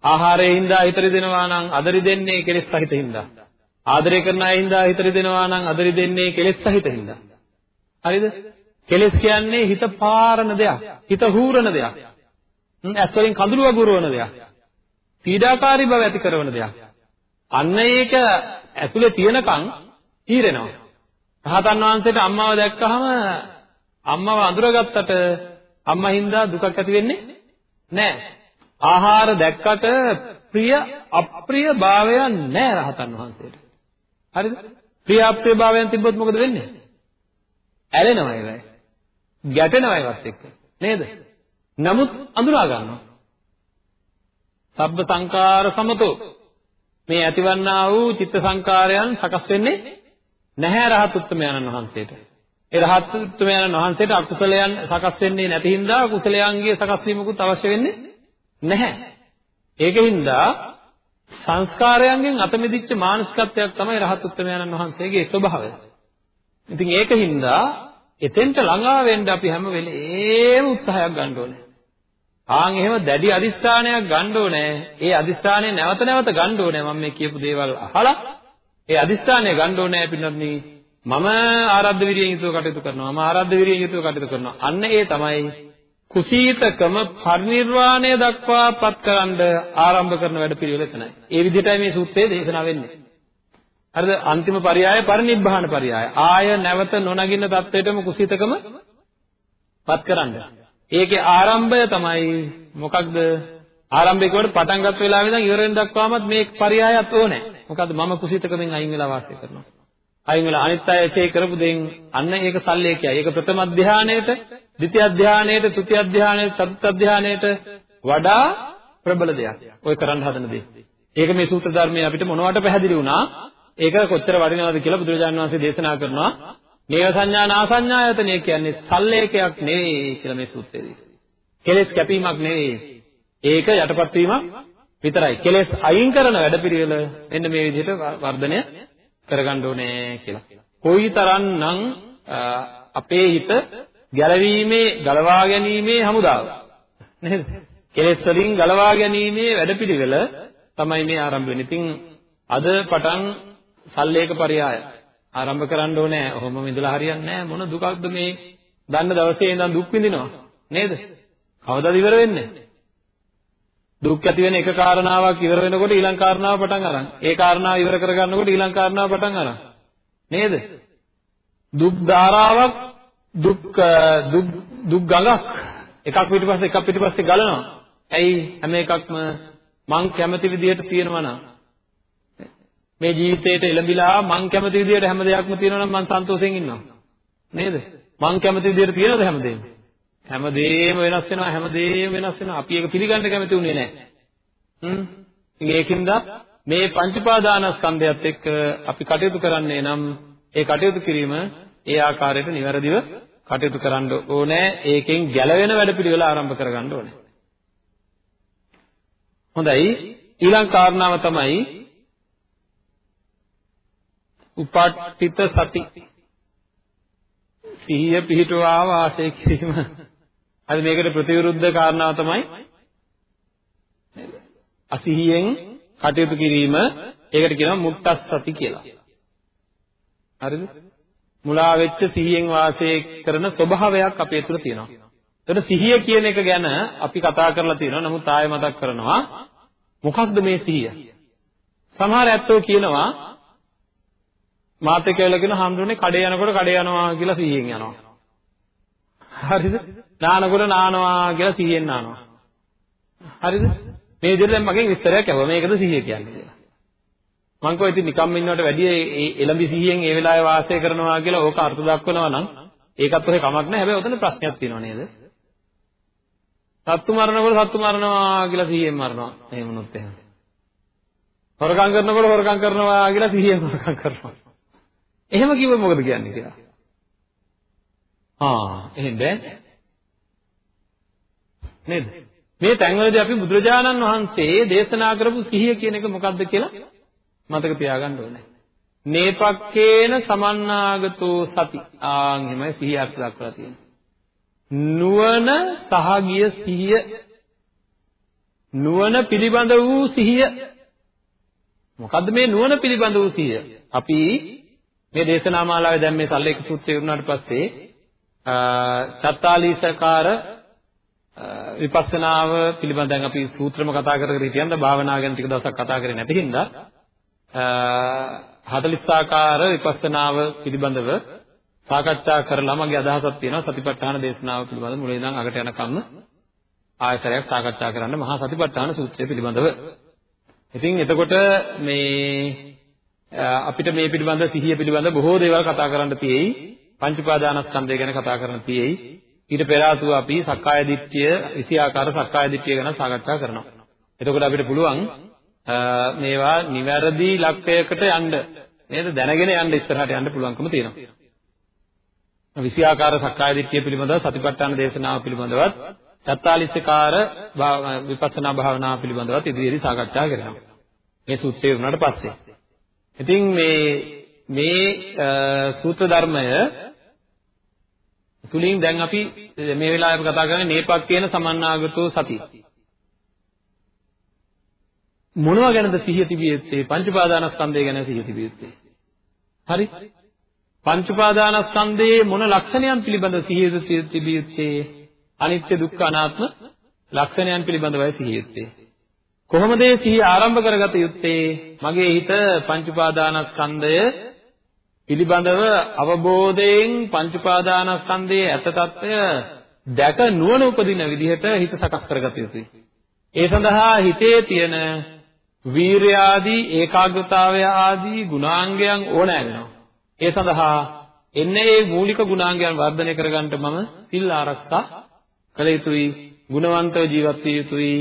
Speaker 2: ආහාරයෙන් හින්දා හිත රිදෙනවා නම් අද රිදෙන්නේ කෙලෙස් සහිත හින්දා. ආදරය කරන අය හින්දා හිත රිදෙනවා නම් අද රිදෙන්නේ කෙලෙස් සහිත හින්දා. හරිද? කෙලෙස් කියන්නේ හිත පාරන දෙයක් හිත හූරන දෙයක් ඇස් වලින් කඳුළු වගුරවන දෙයක් පීඩාකාරී බව ඇති කරන දෙයක්. අන්න ඒක ඇතුලේ තියෙනකන් තීරෙනවා. රහතන් වහන්සේට අම්මාව දැක්කහම අම්මව අඳුරගත්තට අම්මා හින්දා දුකක් ඇති වෙන්නේ නැහැ. ආහාර දැක්කට ප්‍රිය අප්‍රිය භාවයන් නැහැ රහතන් වහන්සේට. හරිද? ප්‍රිය අප්‍රිය භාවයන් තිබ්බොත් මොකද වෙන්නේ? ඇලෙනවා ඒවයි. ගැටෙනවා ඒවත් එක්ක. නේද? නමුත් අඳුරා ගන්නවා. සබ්බ සංකාර සමතෝ මේ ඇතිවන්නා වූ චිත්ත සංකාරයන් සකස් වෙන්නේ නැහැ රහත් උත්තමයන්න් වහන්සේට. ඒ රහත් උත්තමයන්න් වහන්සේට අකුසලයන් සකස් වෙන්නේ නැති හින්දා කුසලයන්ගේ සකස් වීමකුත් අවශ්‍ය වෙන්නේ නැහැ. ඒකින්ද සංස්කාරයන්ගෙන් අත මිදිච්ච මානසිකත්වයක් තමයි රහත් උත්තමයන්න් වහන්සේගේ ස්වභාවය. ඉතින් ඒකින්ද එතෙන්ට ළඟා වෙන්න අපි හැම වෙලේම උත්සාහයක් ගන්න ඕනේ. ආන් එහෙම දැඩි අදිස්ථානයක් ගන්න ඕනේ. ඒ අදිස්ථානය නැවත නැවත ගන්න ඕනේ. මම මේ කියපු දේවල් අහලා ඒ අදිස්ථානය ගන්න ඕනේ පින්නත්නි. මම ආරද්ධ විරියෙන් යුතුව කටයුතු කරනවා. මම ආරද්ධ විරියෙන් යුතුව කටයුතු කරනවා. අන්න ඒ තමයි කුසීතකම පරිනිර්වාණය දක්වා පත්කරන්න ආරම්භ කරන වැඩපිළිවෙල එතනයි. ඒ විදිහටයි මේ සූත්‍රයේ දේශනා වෙන්නේ. හරිද? අන්තිම පරයය පරිනිබ්බාන පරයය. ආය නැවත නොනගින්න தത്വෙටම කුසිතකම පත් කරන්න. ඒකේ ආරම්භය තමයි මොකක්ද? ආරම්භයේ කොට පටන් ගත් වෙලාවේ ඉඳන් ඉවර වෙන දක්වාමත් මේ පරයයත් ඕනේ. මොකද්ද? මම කුසිතකමින් අයින් වෙලා වාසය කරනවා. අයින් වෙලා අනිත් අය එසේ කරපු දෙයින් අන්න ඒක සල්ලේකයි. ඒක ප්‍රථම අධ්‍යානයේට, ද්විතිය අධ්‍යානයේට, තෘතිය අධ්‍යානයේට, චතුර්ථ අධ්‍යානයේට වඩා ප්‍රබල දෙයක්. ඔය කරන්න හදන දේ. ඒක මේ සූත්‍ර ධර්මයේ අපිට මොනවට පැහැදිලි වුණා? ඒක කොච්චර වටිනවද කියලා බුදුරජාණන් වහන්සේ දේශනා කරනවා. නේව සංඥා නාසඤ්ඤායතනය කියන්නේ සල්ලේකයක් නෙවෙයි කියලා මේ සූත්‍රයේදී. කෙලෙස් කැපීමක් නෙවෙයි. ඒක යටපත් වීමක් විතරයි. කෙලෙස් අයින් කරන වැඩපිළිවෙල එන්න මේ විදිහට වර්ධනය කරගන්න ඕනේ කියලා. කොයිතරම්නම් අපේ හිත ගැලවීමේ ගලවා ගැනීමේ හමුදාව නේද? කෙලෙස් වලින් ගලවා ගැනීමේ වැඩපිළිවෙල තමයි මේ ආරම්භ වෙන්නේ. ඉතින් අද පටන් සල්ලේක පරයය ආරම්භ කරන්න ඕනේ. ඔහොම ඉඳලා හරියන්නේ නැහැ. මොන දුකක්ද මේ? දන්න දවසේ ඉඳන් දුක් විඳිනවා. නේද? කවදාද ඉවර වෙන්නේ? දුක් ඇති වෙන එක කාරණාවක් ඉවර වෙනකොට ඊළඟ කාරණාව පටන් අරන්. ඒ කාරණාව ඉවර කරගන්නකොට ඊළඟ කාරණාව පටන් අරන්. නේද? දුක් ධාරාවක් දුක් දුක් දුක් ගඟක් එකක් පිටිපස්සේ එකක් පිටිපස්සේ ගලනවා. ඇයි හැම එකක්ම මං කැමති විදිහට තියෙනවා නම් මේ ජීවිතේට එළඹිලා මං කැමති විදිහට හැම දෙයක්ම තියෙනවා නම් මං සන්තෝෂෙන් ඉන්නවා. නේද? මං කැමති විදිහට තියෙනවද හැමදේම? හැමදේම වෙනස් වෙනවා හැමදේම වෙනස් වෙනවා. අපි ඒක පිළිගන්න කැමති උනේ නැහැ. හ්ම්. ඒකින්ද මේ පංචපාදානස්කන්ධයත් එක්ක අපි කටයුතු කරන්නේ නම් ඒ කටයුතු කිරීම ඒ ආකාරයට નિවරදිව කටයුතු කරන්න ඕනේ. ඒකෙන් ගැලවෙන වැඩපිළිවෙල ආරම්භ කරගන්න ඕනේ. හොඳයි. ඊළඟ කාරණාව තමයි උපට්ඨිත සති සිහිය පිහිටුවා වාසය කිරීම. අද මේකට ප්‍රතිවිරුද්ධ කාරණාව තමයි අසිහියෙන් කටයුතු කිරීම. ඒකට කියනවා මුක්තස්සති කියලා. හරිද? මුලා වෙච්ච සිහියෙන් වාසය කරන ස්වභාවයක් අපේ තුල තියෙනවා. එතකොට සිහිය කියන එක ගැන අපි කතා කරලා තියෙනවා. නමුත් ආයෙ මතක් කරනවා මොකක්ද මේ සිහිය? සමහර ඇත්තෝ කියනවා මාත් එක්ක ඇවිල්ලා කියන හම්දුනේ කඩේ යනකොට කඩේ යනවා කියලා සිහියෙන් යනවා. හරිද? නානකොට නානවා කියලා සිහියෙන් නානවා. හරිද? මේ විදිහට දැන් මගෙන් විස්තරයක් ඇහුවා. මේකද සිහිය කියන්නේ කියලා. මං කෝ ඉතින් නිකම්ම ඉන්නවට වැඩිය ඒ එළඹි සිහියෙන් ඒ වෙලාවේ වාසය කරනවා කියලා ඕක අර්ථ දක්වනවා නම් ඒකත් ඔහේ කමක් නැහැ. හැබැයි උතන ප්‍රශ්නයක් තියෙනවා නේද? සත්තු මරනකොට සත්තු මරනවා කියලා සිහියෙන් මරනවා. එහෙම වුණොත් එහෙම. හොරකම් කරනකොට හොරකම් කරනවා කියලා සිහියෙන් හොරකම් කරනවා. එහෙම කිව්වොත් මොකද කියන්නේ කියලා. ආ එහෙම බෑ. නේද? මේ තැන්වලදී අපි බුදුරජාණන් වහන්සේ දේශනා කරපු සිහිය කියන එක මොකක්ද කියලා මතක තියාගන්න ඕනේ. නේපක්කේන සමන්නාගතෝ සති. ආන් එහෙමයි සිහිය අර්ථ දක්වලා තියෙන්නේ. නුවණ සහගිය සිහිය නුවණ පිළිබඳ වූ සිහිය මොකද්ද මේ නුවණ පිළිබඳ වූ සිහිය? අපි මේ දේශනා මාලාවේ දැන් මේ සල්ලේක සූත්‍රය වුණාට පස්සේ චත්තාලීසකාර විපස්සනාව පිළිබඳව දැන් අපි සූත්‍රම කතා කර කර හිටියන්ද භාවනා ගැන ටික දවසක් කතා කරේ නැති හින්දා 40 ආකාර විපස්සනාව පිළිබඳව සාකච්ඡා කරලා මගේ අදහසක් තියෙනවා සතිපට්ඨාන දේශනාව පිළිබඳව මුලින් ඉඳන් අගට යනකම් ආයතරයක් සාකච්ඡා කරන්න මහා සතිපට්ඨාන සූත්‍රය පිළිබඳව. ඉතින් එතකොට මේ අපිට මේ පිළිබඳ සිහිය පිළිබඳ බොහෝ දේවල් කතා කරන්න තියෙයි. පංච උපාදානස්කන්ධය ගැන කතා කරන්න තියෙයි. ඊට පෙර ආතුව අපි සක්කාය දිට්ඨිය, විෂයාකාර සක්කාය දිට්ඨිය ගැන සාකච්ඡා කරනවා. එතකොට අපිට පුළුවන් මේවා නිවැරදි ඉලක්කයකට යන්න නේද දැනගෙන යන්න ඉස්සරහට යන්න පුළුවන්කම තියෙනවා. විෂයාකාර සක්කාය දිට්ඨිය පිළිබඳව සතිපට්ඨාන දේශනාව පිළිබඳවත් චත්තාලිස්සකාර විපස්සනා භාවනාව පිළිබඳවත් ඉදිරියේදී සාකච්ඡා කරනවා. මේ සූත්‍රය වුණාට පස්සේ ඉතින් මේ මේ සූත්‍ර ධර්මය තුලින් දැන් අපි මේ වෙලාවේ කතා කරන්නේ නේපක්කේන සමන්නාගතෝ සති. මොනවා ගැනද සිහිය තිබිය යුත්තේ? පංච පාදානස්කන්ධය ගැන සිහිය තිබිය යුත්තේ. හරි? පංච පාදානස්කන්ධයේ මොන ලක්ෂණයන් පිළිබඳ සිහිය තිබිය යුත්තේ? අනිත්‍ය දුක්ඛ අනාත්ම ලක්ෂණයන් පිළිබඳවයි සිහිය යුත්තේ. කොහොමද ඒ සිහිය ආරම්භ කරගත යුත්තේ? මගේ හිත පංච උපාදානස්කන්ධය පිළිබඳව අවබෝධයෙන් පංච උපාදානස්කන්ධයේ ඇත తত্ত্বය දැක නුවණ උපදින විදිහට හිත සකස් කරගත යුතුයි. ඒ සඳහා හිතේ තියෙන වීරය ආදී ඒකාග්‍රතාවය ආදී ගුණාංගයන් ඕනෑ වෙනවා. ඒ සඳහා එන්නේ මේ මූලික ගුණාංගයන් වර්ධනය කරගන්නට මම සිල් ආරක්ෂා කළ යුතුයි, ගුණවන්තව ජීවත් විය යුතුයි,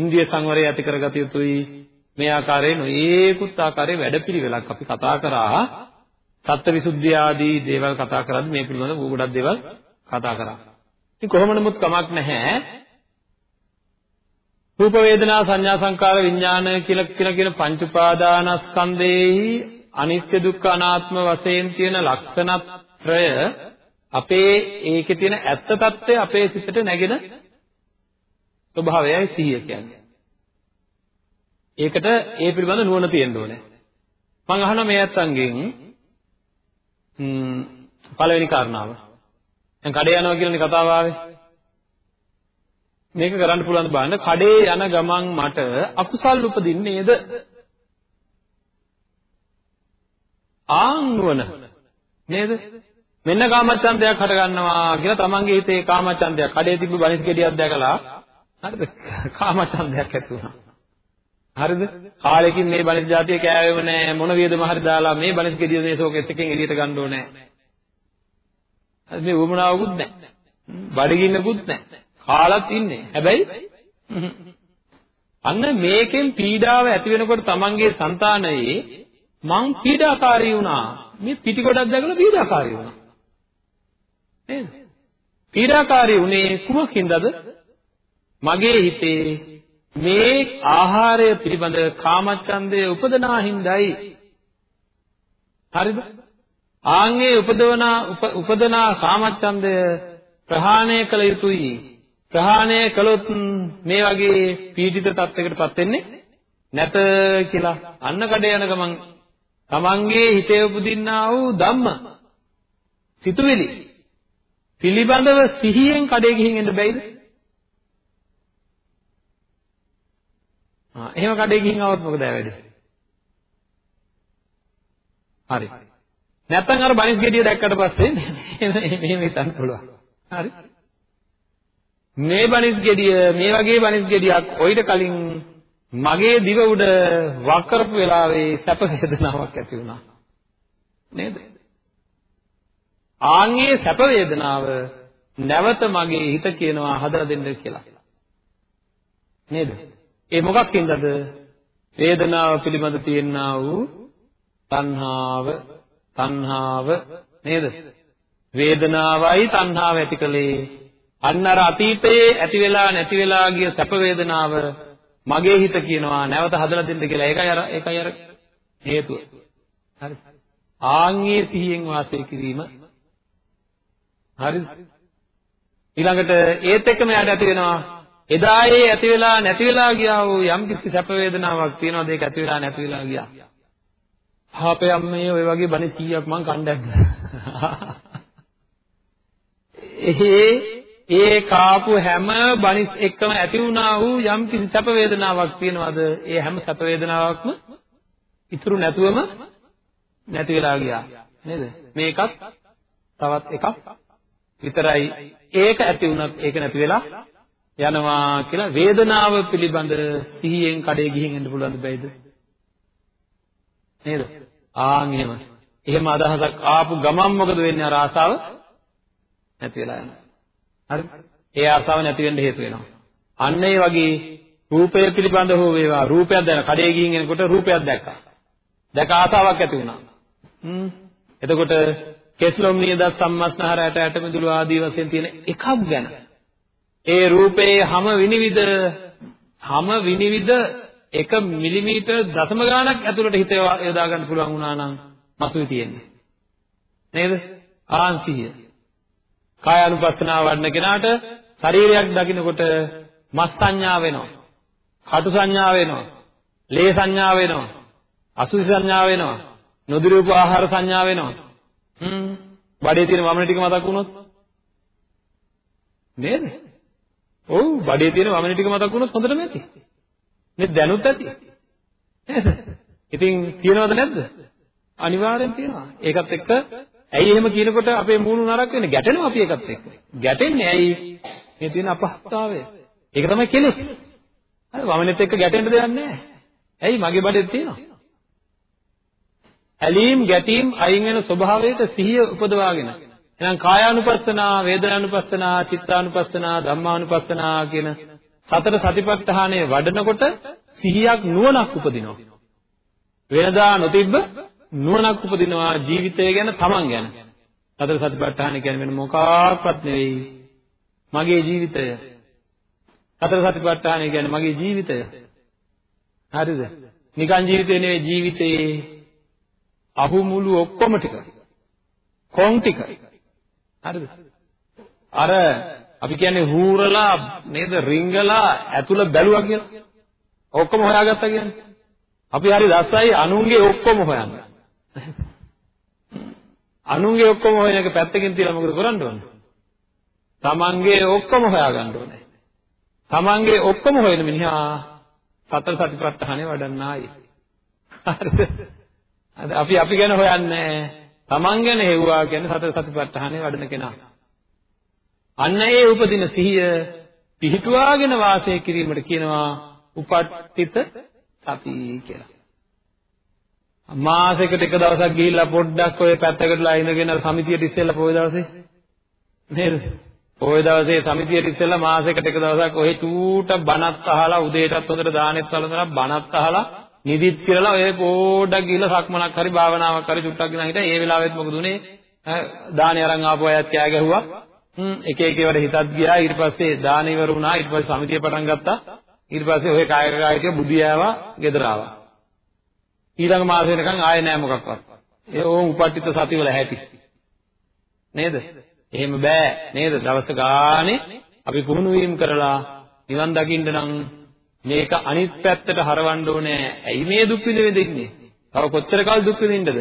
Speaker 2: ඉන්ද්‍රිය සංවරය ඇති කරගත යුතුයි මේ ආකාරයෙන් ඒකුත් ආකාරයේ වැඩපිළිවෙලක් අපි කතා කරා සත්ත්වවිසුද්ධිය ආදී දේවල් කතා කරද්දී මේ පිළිබඳව ගොඩක් දේවල් කතා කරා. ඉතින් කොහොම නමුත් කමක් නැහැ. රූප වේදනා සංඥා සංකාර විඥාන කියලා කියලා කියන පංච උපාදානස්කන්ධෙහි අනිත්‍ය දුක්ඛ අනාත්ම වශයෙන් තියෙන ලක්ෂණත්‍රය අපේ ඒකේ තියෙන ඇත්ත తත්වය අපේ සිතට නැගෙන ස්වභාවයයි සිහිය කියන්නේ. ඒකට ඒ පිළිබඳ නුවණ තියෙන්න ඕනේ. මම අහනවා මේ අත්තන්ගෙන් පළවෙනි කාරණාව. දැන් කඩේ යනවා කියලානේ කතාව ආවේ. මේක කරන්න පුළුවන් බලන්න කඩේ යන ගමන් මට අකුසල් උපදින්නේද? ආන්වන නේද? මෙන්න කාමච්ඡන්දයක් හට ගන්නවා කියලා තමන්ගේ හිතේ කාමච්ඡන්දයක් කඩේ තිබ්බ බනිස් ගෙඩියක් දැකලා හරිද? කාමච්ඡන්දයක් ඇති වුණා. හරිද? කාලෙකින් මේ බණිත් જાතිය කෑවෙම නෑ මොන වේදම හරි දාලා මේ බණිත් කෙදිය මේ ශෝකෙත් එකෙන් එළියට ගන්න ඕනේ නෑ. හරි මේ වමනාවකුත් නෑ. බඩගින්නකුත් නෑ. කාලත් ඉන්නේ. හැබැයි අන්න මේකෙන් පීඩාව ඇති වෙනකොට තමන්ගේ సంతානයේ මං පීඩාකාරී වුණා. මේ පිටි කොටක් දැකලා පීඩාකාරී වුණා. නේද? පීඩාකාරී වුණේ කුමකින්දද? මගේ හිතේ මේ ආහාරය පිළිබඳ කාමච්ඡන්දය උපදනා හිඳයි. හරිද? ආන්ගේ උපදවනා උපදනා කාමච්ඡන්දය ප්‍රහාණය කළ යුතුයි. ප්‍රහාණය කළොත් මේ වගේ පීඩිත තත්යකටපත් වෙන්නේ නැත කියලා අන්න කඩේ යන ගමන් තමන්ගේ හිතේ උපදින්නා වූ ධම්ම සිතුවිලි පිළිබඳව සිහියෙන් කඩේ ගිහින් එන්න බැයිද? යනවා. එහෙම කඩේ ගිහින් આવොත් මොකද වෙන්නේ? හරි. නැත්තම් අර බණිස් ගෙඩිය දැක්කට පස්සේ මෙහෙම හිතන්න පුළුවන්. හරි. මේ බණිස් ගෙඩිය මේ වගේ බණිස් ගෙඩියක් ඔයිට කලින් මගේ දිව උඩ වක් කරපු වෙලාවේ සැප වේදනාවක් ඇති වුණා. නේද? ආන්ගේ සැප වේදනාව නැවත මගේ හිත කියනවා හදලා දෙන්න කියලා. නේද? ඒ මොකක්ින්දද? වේදනාව පිළිබඳ තියෙනා වූ තණ්හාව තණ්හාව නේද? වේදනාවයි තණ්හාව ඇති කලේ අන්න අර අතීතයේ ඇති වෙලා නැති වෙලා ගිය සැප වේදනාව මගේ හිත කියනවා නැවත හදලා දෙන්න කියලා. ඒකයි අර ඒකයි අර හේතුව. හරි. ආන්ගේ සිහියෙන් වාසය කිරීම හරිද? ඊළඟට ඒත් එක්කම යාට ඇති වෙනවා එදා ඒ ඇති වෙලා නැති වෙලා ගියා වූ යම් කිසි සැප වේදනාවක් තියෙනවද? ඒක ඇති වෙලා නැති වෙලා ගියා. හාපේ අම්මේ ඔය වගේ බණ 100ක් මං කණ්ඩායම් එහේ ඒ කාපු හැම බණිස් එක්කම ඇති වුණා වූ යම් කිසි සැප වේදනාවක් තියෙනවද? ඒ හැම සැප වේදනාවක්ම ඉතුරු නැතුවම නැති වෙලා ගියා. නේද? මේකත් තවත් එකක් විතරයි. ඒක ඇති වුණත් ඒක නැති වෙලා යනවා කියලා වේදනාව පිළිබඳ සිහියෙන් කඩේ ගිහින් එන්න පුළුවන්ද බැයිද? නේද? ආන් එහෙම එහෙම අදහසක් ආපු ගමන් මොකද වෙන්නේ? අර ආසාව නැති වෙලා යනවා. හරි? ඒ ආසාව නැති වෙන්න හේතු වෙනවා. අන්න ඒ වගේ රූපය පිළිබඳ හෝ වේවා රූපයක් දැන කඩේ ගිහින් එනකොට රූපයක් දැක්කා. දැක ආසාවක් ඇති වුණා. හ්ම්. එතකොට කෙස්ලොම් නියදත් සම්මස්නහර ඇට ඇට මිදුළු ආදී වශයෙන් තියෙන එකක් ගැන ඒ රූපේ හැම විනිවිද හැම විනිවිද 1 මිලිමීටර් දශම ගාණක් ඇතුළට හිත යොදා ගන්න පුළුවන් වුණා නම් මසුයි තියෙන්නේ. නේද? ආන්සිය කාය අනුපස්සනාව වඩන කෙනාට ශරීරයක් දකින්නකොට මස් සංඥා වෙනවා. කටු සංඥා වෙනවා. ලේ සංඥා වෙනවා. අසුසි සංඥා වෙනවා. නොදිරූප ආහාර සංඥා වෙනවා. හ්ම්. බඩේ තියෙන වමන ටික මතක් වුණොත්? නේද? ඔව් බඩේ තියෙන වමන ටික මතක් වුණොත් හොඳටම ඇති. නේද දැනුත් ඇති. නේද? ඉතින් තියෙනවද නැද්ද? අනිවාර්යෙන් තියෙනවා. ඒකත් එක්ක ඇයි එහෙම කියනකොට අපේ මූණු නරක වෙන්නේ? ගැටෙනවා අපි ඒකත් එක්ක. ගැටෙන්නේ ඇයි? මේ තියෙන අපහසුතාවය. ඒක තමයි කෙලෙස්. හරි වමනෙත් එක්ක ගැටෙන්න දෙයක් නැහැ. ඇයි මගේ බඩේ තියෙනවා? ඇලීම් ගැටීම් අයින් වෙන ස්වභාවයට සිහිය උපදවාගෙන එහෙනම් කායානුපස්සනා වේදනානුපස්සනා චිත්තානුපස්සනා ධම්මානුපස්සනා කියන සතර සතිපට්ඨානය වඩනකොට සිහියක් නුවණක් උපදිනවා. වෙනදා නොතිබ්බ නුවණක් උපදිනවා ජීවිතය ගැන තමන් ගැන. සතර සතිපට්ඨානය කියන්නේ වෙන මොකක්වත් නෙවෙයි. මගේ ජීවිතය. සතර සතිපට්ඨානය කියන්නේ මගේ ජීවිතය. හරිද? නිකන් ජීවිතේ නෙවෙයි ජීවිතේ. අහු මුළු ඔක්කොම ටික. කොන් ටික. හරිද? අර අපි කියන්නේ හූරලා නේද රිංගලා ඇතුළ බැලුවා කියලා. ඔක්කොම හොයාගත්තා කියන්නේ. අපි හරි දස්සයි අනුන්ගේ ඔක්කොම හොයන්න. අනුන්ගේ ඔක්කොම හොයන එක පැත්තකින් තියලා මොකද කරන්න ඕනේ? තමන්ගේ ඔක්කොම හොයාගන්න ඕනේ. තමන්ගේ ඔක්කොම හොයන මිනිහා සතර සතිපට්ඨානෙ වඩන්නායි. හරිද? අපි අපි ගැන හොයන්නේ තමන් ගැන හෙව්වා කියන්නේ සතර සතිපට්ඨානෙ වඩන කෙනා. අන්න ඒ උපදින සිහිය පිහිටුවාගෙන වාසය කිරීමට කියනවා උපට්ඨිත සති කියලා. මාසෙකට එක දවසක් ගිහිල්ලා පොඩ්ඩක් ඔය පැත්තකටලා ඉඳගෙන සමිතියට ඉස්සෙල්ලා පොය දවසේ නේද? පොය දවසේ සමිතියට ඉස්සෙල්ලා මාසෙකට එක දවසක් ඔය චූට බණත් අහලා උදේටත් හොඳට දානෙත් වළඳලා බණත් අහලා නිදිත් කියලා ඔය පොඩ්ඩක් ගිහිල්ලා සක්මනක් හරි භාවනාවක් හරි චුට්ටක් ගිහින් හිටියා. ඒ වෙලාවෙත් මොකද උනේ? දානේ අරන් ආපු අයත් කෑ ගැහුවා. හ්ම් එක එක ඒවාට හිතත් ගියා. ඊට පස්සේ දාන ඉවර වුණා. ඊට පස්සේ සමිතිය පටන් ගත්තා. ඊට පස්සේ ඔය කායක කායික බුදියාවා ගෙදර ආවා. ඊළඟ මාසෙ වෙනකන් ආයෙ නෑ මොකක්වත්. ඒ ඕම් උපට්ඨිත සතිවල හැටි. නේද? එහෙම බෑ නේද? දවස ගානේ අපි පුහුණු වීම කරලා නිවන් දකින්න නම් මේක අනිත් පැත්තට හරවන්න ඕනේ. ඇයි මේ දුක් විඳින්නේ? තව කොච්චර කාල දුක් විඳින්නද?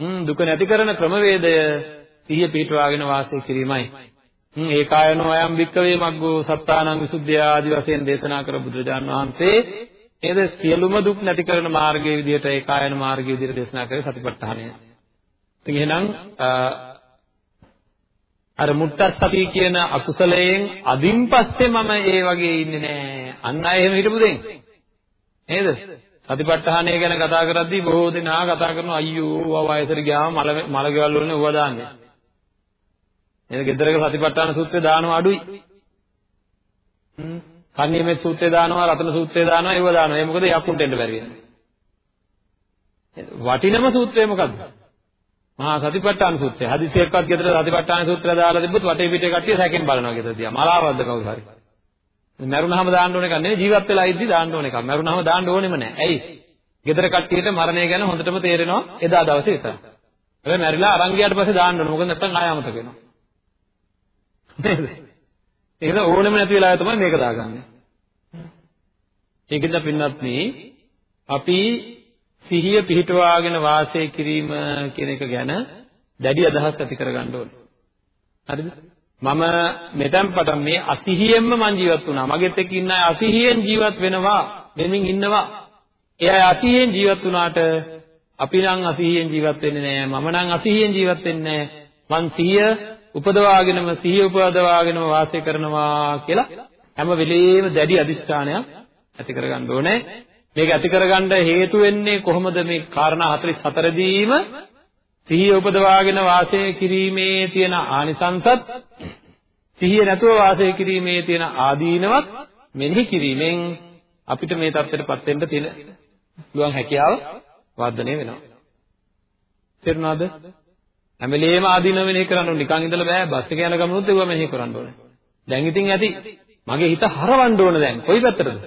Speaker 2: හ්ම් දුක නැති කරන ක්‍රමවේදය සිහිය පිටවාගෙන වාසය කිරීමයි. හ්ම් ඒකායනෝ අයම් වික්කවේ මග්ගෝ සත්තානං විසුද්ධිය ආදි වශයෙන් දේශනා කර බුදුරජාණන් වහන්සේ නේද සියලුම දුක් නැති කරන මාර්ගයේ විදිහට ඒකායන මාර්ගයේ විදිහට දේශනා කරේ සතිපට්ඨානය. ඉතින් එහෙනම් අර මුට්ටස්සති කියන අකුසලයෙන් අදින් පස්සේ මම ඒ වගේ ඉන්නේ නෑ. අන්න අය එහෙම හිටපු දෙන්. නේද? සතිපට්ඨානය ගැන කතා කරද්දී බොහෝ දෙනා කතා කරනවා අයියෝ වයසට ගියාම මල මල ගෙවල් වලනේ ඌව දාන්නේ. නේද? ගෙදරක සතිපට්ඨාන සූත්‍රය දානවා අඩුයි. හ්ම් කන්නියමෙත් සූත්‍රය දානවා රතන සූත්‍රය දානවා ඒව දානවා. ඒ මොකද යකුන්ට එන්න බැරි වෙනවා. වටිනම සූත්‍රය මොකද්ද? මහා සතිපට්ඨාන සූත්‍රය. හදිසියෙක්වත් ගෙදර සතිපට්ඨාන සූත්‍රය දාලා තිබ්බොත් වටේ පිටේ කට්ටිය සැකෙන් බලනවා ගෙදර දිහා. මලාවද්ද කවුරු හරි. මැරුණාම දාන්න ඕන එකක් නෙවෙයි ජීවත් වෙලා ඉද්දි දාන්න ඕන එකක්. මැරුණාම දාන්න ඕනෙම නැහැ. ඇයි? ගෙදර කට්ටියට මරණය ගැන හොඳටම තේරෙනවා එදා දවසේ විතරයි. හැබැයි මැරිලා අරන් ගියාට පස්සේ දාන්න ඕන. මොකද නැත්තම් ආය අමතක වෙනවා. නේද? ඒකද ඕනෙම නැති වෙලාව තමයි මේක දාගන්නේ. ඒකෙන්ද පින්වත්නි අපි සිහිය පිහිටවාගෙන වාසය කිරීම කියන එක ගැන දැඩි අදහස් ඇති කරගන්න ඕනේ. හරිද? මම මෙතෙන් පටන් මේ අසිහියෙන්ම මං ජීවත් වුණා. මගෙත් එක්ක ඉන්න අය අසිහියෙන් ජීවත් වෙනවා. දෙමින් ඉන්නවා. ඒ අය අසිහියෙන් ජීවත් වුණාට අපි නම් අසිහියෙන් ජීවත් වෙන්නේ නැහැ. මම නම් අසිහියෙන් ජීවත් වෙන්නේ නැහැ. මං සිහිය උපදවාගෙනම සිහිය උපදවාගෙනම වාසය කරනවා කියලා හැම වෙලෙම දැඩි අදිෂ්ඨානයක් ඇති කරගන්න ඕනේ. මේක ඇති කරගන්න හේතු වෙන්නේ කොහොමද මේ කාරණා 44 දීම සිහිය උපදවාගෙන වාසය කිරීමේ තියෙන ආනිසංසත් සිහිය නැතුව වාසය කිරීමේ තියෙන ආදීනවත් මෙනෙහි කිරීමෙන් අපිට මේ தත්ත්වයටපත් වෙන්න තියෙන පුළුවන් හැකියාව වර්ධනය වෙනවා. තේරුණාද? හැම වෙලේම ආදීන මෙනෙහි කරන්න ඕනේ. නිකන් ඉඳලා බෑ. බස් එක යන ගමනොත් ඒවා මෙනෙහි කරන්න ඕනේ. දැන් ඉතින් ඇති. මගේ හිත හරවන්න ඕන දැන්. කොයි පැත්තටද?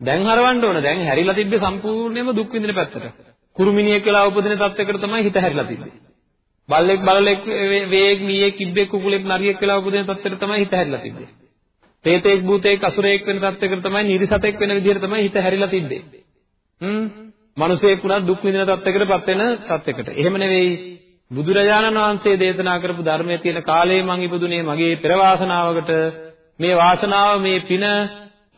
Speaker 2: දැන් හරවන්න ඕන. දැන් හැරිලා තිබ්බේ සම්පූර්ණයෙන්ම දුක් විඳින පැත්තට. කුරුමිනියෙක් වෙලා උපදින තත්යකට තමයි හිත හැරිලා තිබ්බේ. බල්ලෙක් බලලෙක් වේග් මීයෙක් කිබ්බෙක් කුකුලෙක් නරියෙක් වෙලා උපදින තත්යකට තමයි හිත හැරිලා තිබ්බේ. ප්‍රේතෙක් භූතෙක් අසුරයෙක් වෙන තත්යකට තමයි නිරිසතෙක් වෙන විදිහට තමයි හිත හැරිලා තිබ්බේ. හ්ම්. මිනිසෙක් වුණත් දුක් විඳින තත්යකටපත් වෙන තත්යකට. එහෙම නෙවෙයි බුදුරජාණන් වහන්සේ දේශනා කරපු ධර්මයේ තියෙන කාලේ මං ඉපදුනේ මගේ පෙර වාසනාවකට මේ වාසනාව මේ පින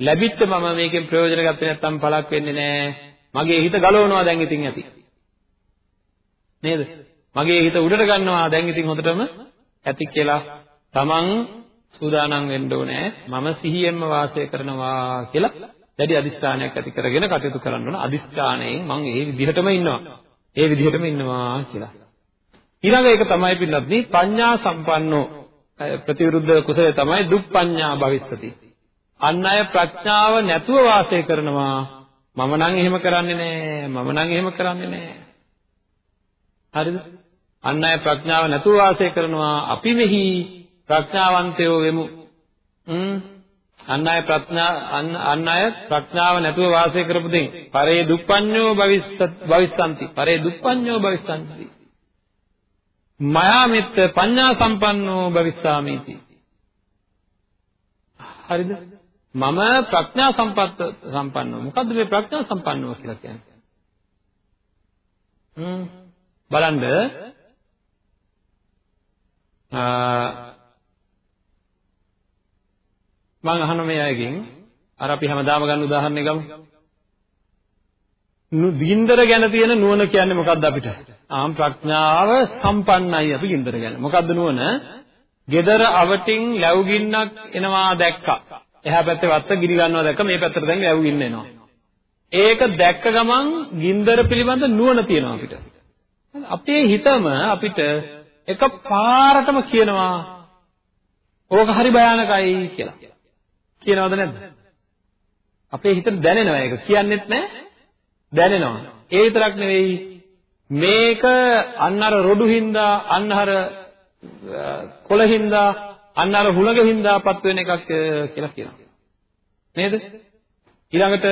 Speaker 2: ලැබිච්ච මම මේකෙන් ප්‍රයෝජන ගත්තේ නැත්නම් පළක් වෙන්නේ නැහැ. මගේ හිත ගලවනවා දැන් ඉතින් ඇති. නේද? මගේ හිත උඩට ගන්නවා දැන් ඉතින් හොඳටම ඇති කියලා තමන් සූදානම් වෙන්න ඕනේ. මම සිහියෙන්ම වාසය කරනවා කියලා දැඩි අදිස්ථානයක් ඇති කරගෙන කටයුතු කරන්න ඕන. අදිස්ථානයෙන් මම ඒ විදිහටම ඉන්නවා. ඒ විදිහටම ඉන්නවා කියලා. ඊළඟ එක තමයි පින්නත්නි පඤ්ඤා සම්පන්නෝ ප්‍රතිවිරුද්ධ කුසලයේ තමයි දුප්පඤ්ඤා භවිස්සති. අන් අය ප්‍රඥාව නැතුව වාසය කරනවා. මම නම් එහෙම කරන්නේ නෑ. මම නම් එහෙම කරන්නේ නෑ. හරිද? අන් අය ප්‍රඥාව නැතුව වාසය කරනවා. අපි මෙහි ප්‍රඥාවන්තයෝ වෙමු. හ්ම්. අන් අය ප්‍රඥා අන් අය ප්‍රඥාව නැතුව වාසය කරපු දෙයින් පරේ දුප්පඤ්ඤෝ භවිස්සanti පරේ දුප්පඤ්ඤෝ භවිස්සanti මයා මෙත්ත පඤ්ඤා සම්පන්නෝ භවිස්සාමිති හරිද මම ප්‍රඥා සම්පත්ත සම්පන්නව මොකද්ද මේ ප්‍රඥා සම්පන්නව කියලා කියන්නේ හ්ම් බලන්න මම අහන මේ අයගෙන් අර අපි හැමදාම ගන්න උදාහරණයක් ගමු. ගින්දර ගැන තියෙන නුවණ කියන්නේ මොකද්ද අපිට? ආම් ප්‍රඥාව සම්පන්නයි අපි ගින්දර ගැන. මොකද්ද නුවණ? gedara අවටින් ලැබු ගින්නක් එනවා දැක්කා. එහා පැත්තේ වත්ත ගිනි ගන්නවා දැක්ක මේ පැත්තට දැන් ලැබු ගින්න එනවා. ඒක දැක්ක ගමන් ගින්දර පිළිබඳ නුවණ තියෙනවා අපිට. අපේ හිතම අපිට එක පාරටම කියනවා ඕක හරි භයානකයි කියලා. කියනවද නැද්ද? අපේ හිතට දැනෙනවා ඒක. කියන්නෙත් නැහැ. දැනෙනවා. ඒ විතරක් නෙවෙයි මේක අන්න අර රොඩු හින්දා අන්න අර කොළ හින්දා අන්න අර හුලඟ හින්දාපත් වෙන එකක් කියලා කියනවා. නේද? ඊළඟට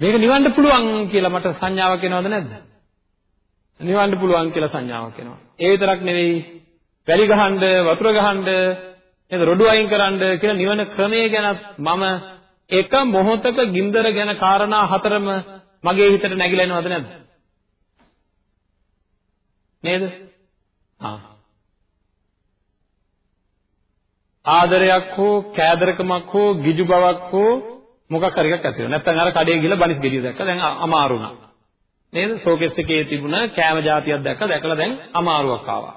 Speaker 2: මේක නිවන්න පුළුවන් කියලා මට සංඥාවක් එනවද නැද්ද? නිවන්න පුළුවන් කියලා සංඥාවක් එනවා. ඒ විතරක් නෙවෙයි වැලි ගහන්න, වතුර ගහන්න, නේද රොඩු අයින් කරන්න කියලා නිවන ක්‍රමයේ ගැන මම එක මොහොතක ගින්දර ගැන කාරණා හතරම මගේ හිතට නැగిලා එනවද නැද්ද? නේද? ආ. ආදරයක් හෝ කෑදරකමක් හෝ ගිජු බවක් හෝ මොකක් හරි එකක් ඇති වෙනවා. නැත්නම් අර කඩේ ගිහලා බනිස් ගෙඩිය දැක්කා දැන් අමාරු වුණා. නේද? ෂෝකේස් එකේ තිබුණ කෑම જાතියක් දැක්කා දැකලා දැන් අමාරුවක් ආවා.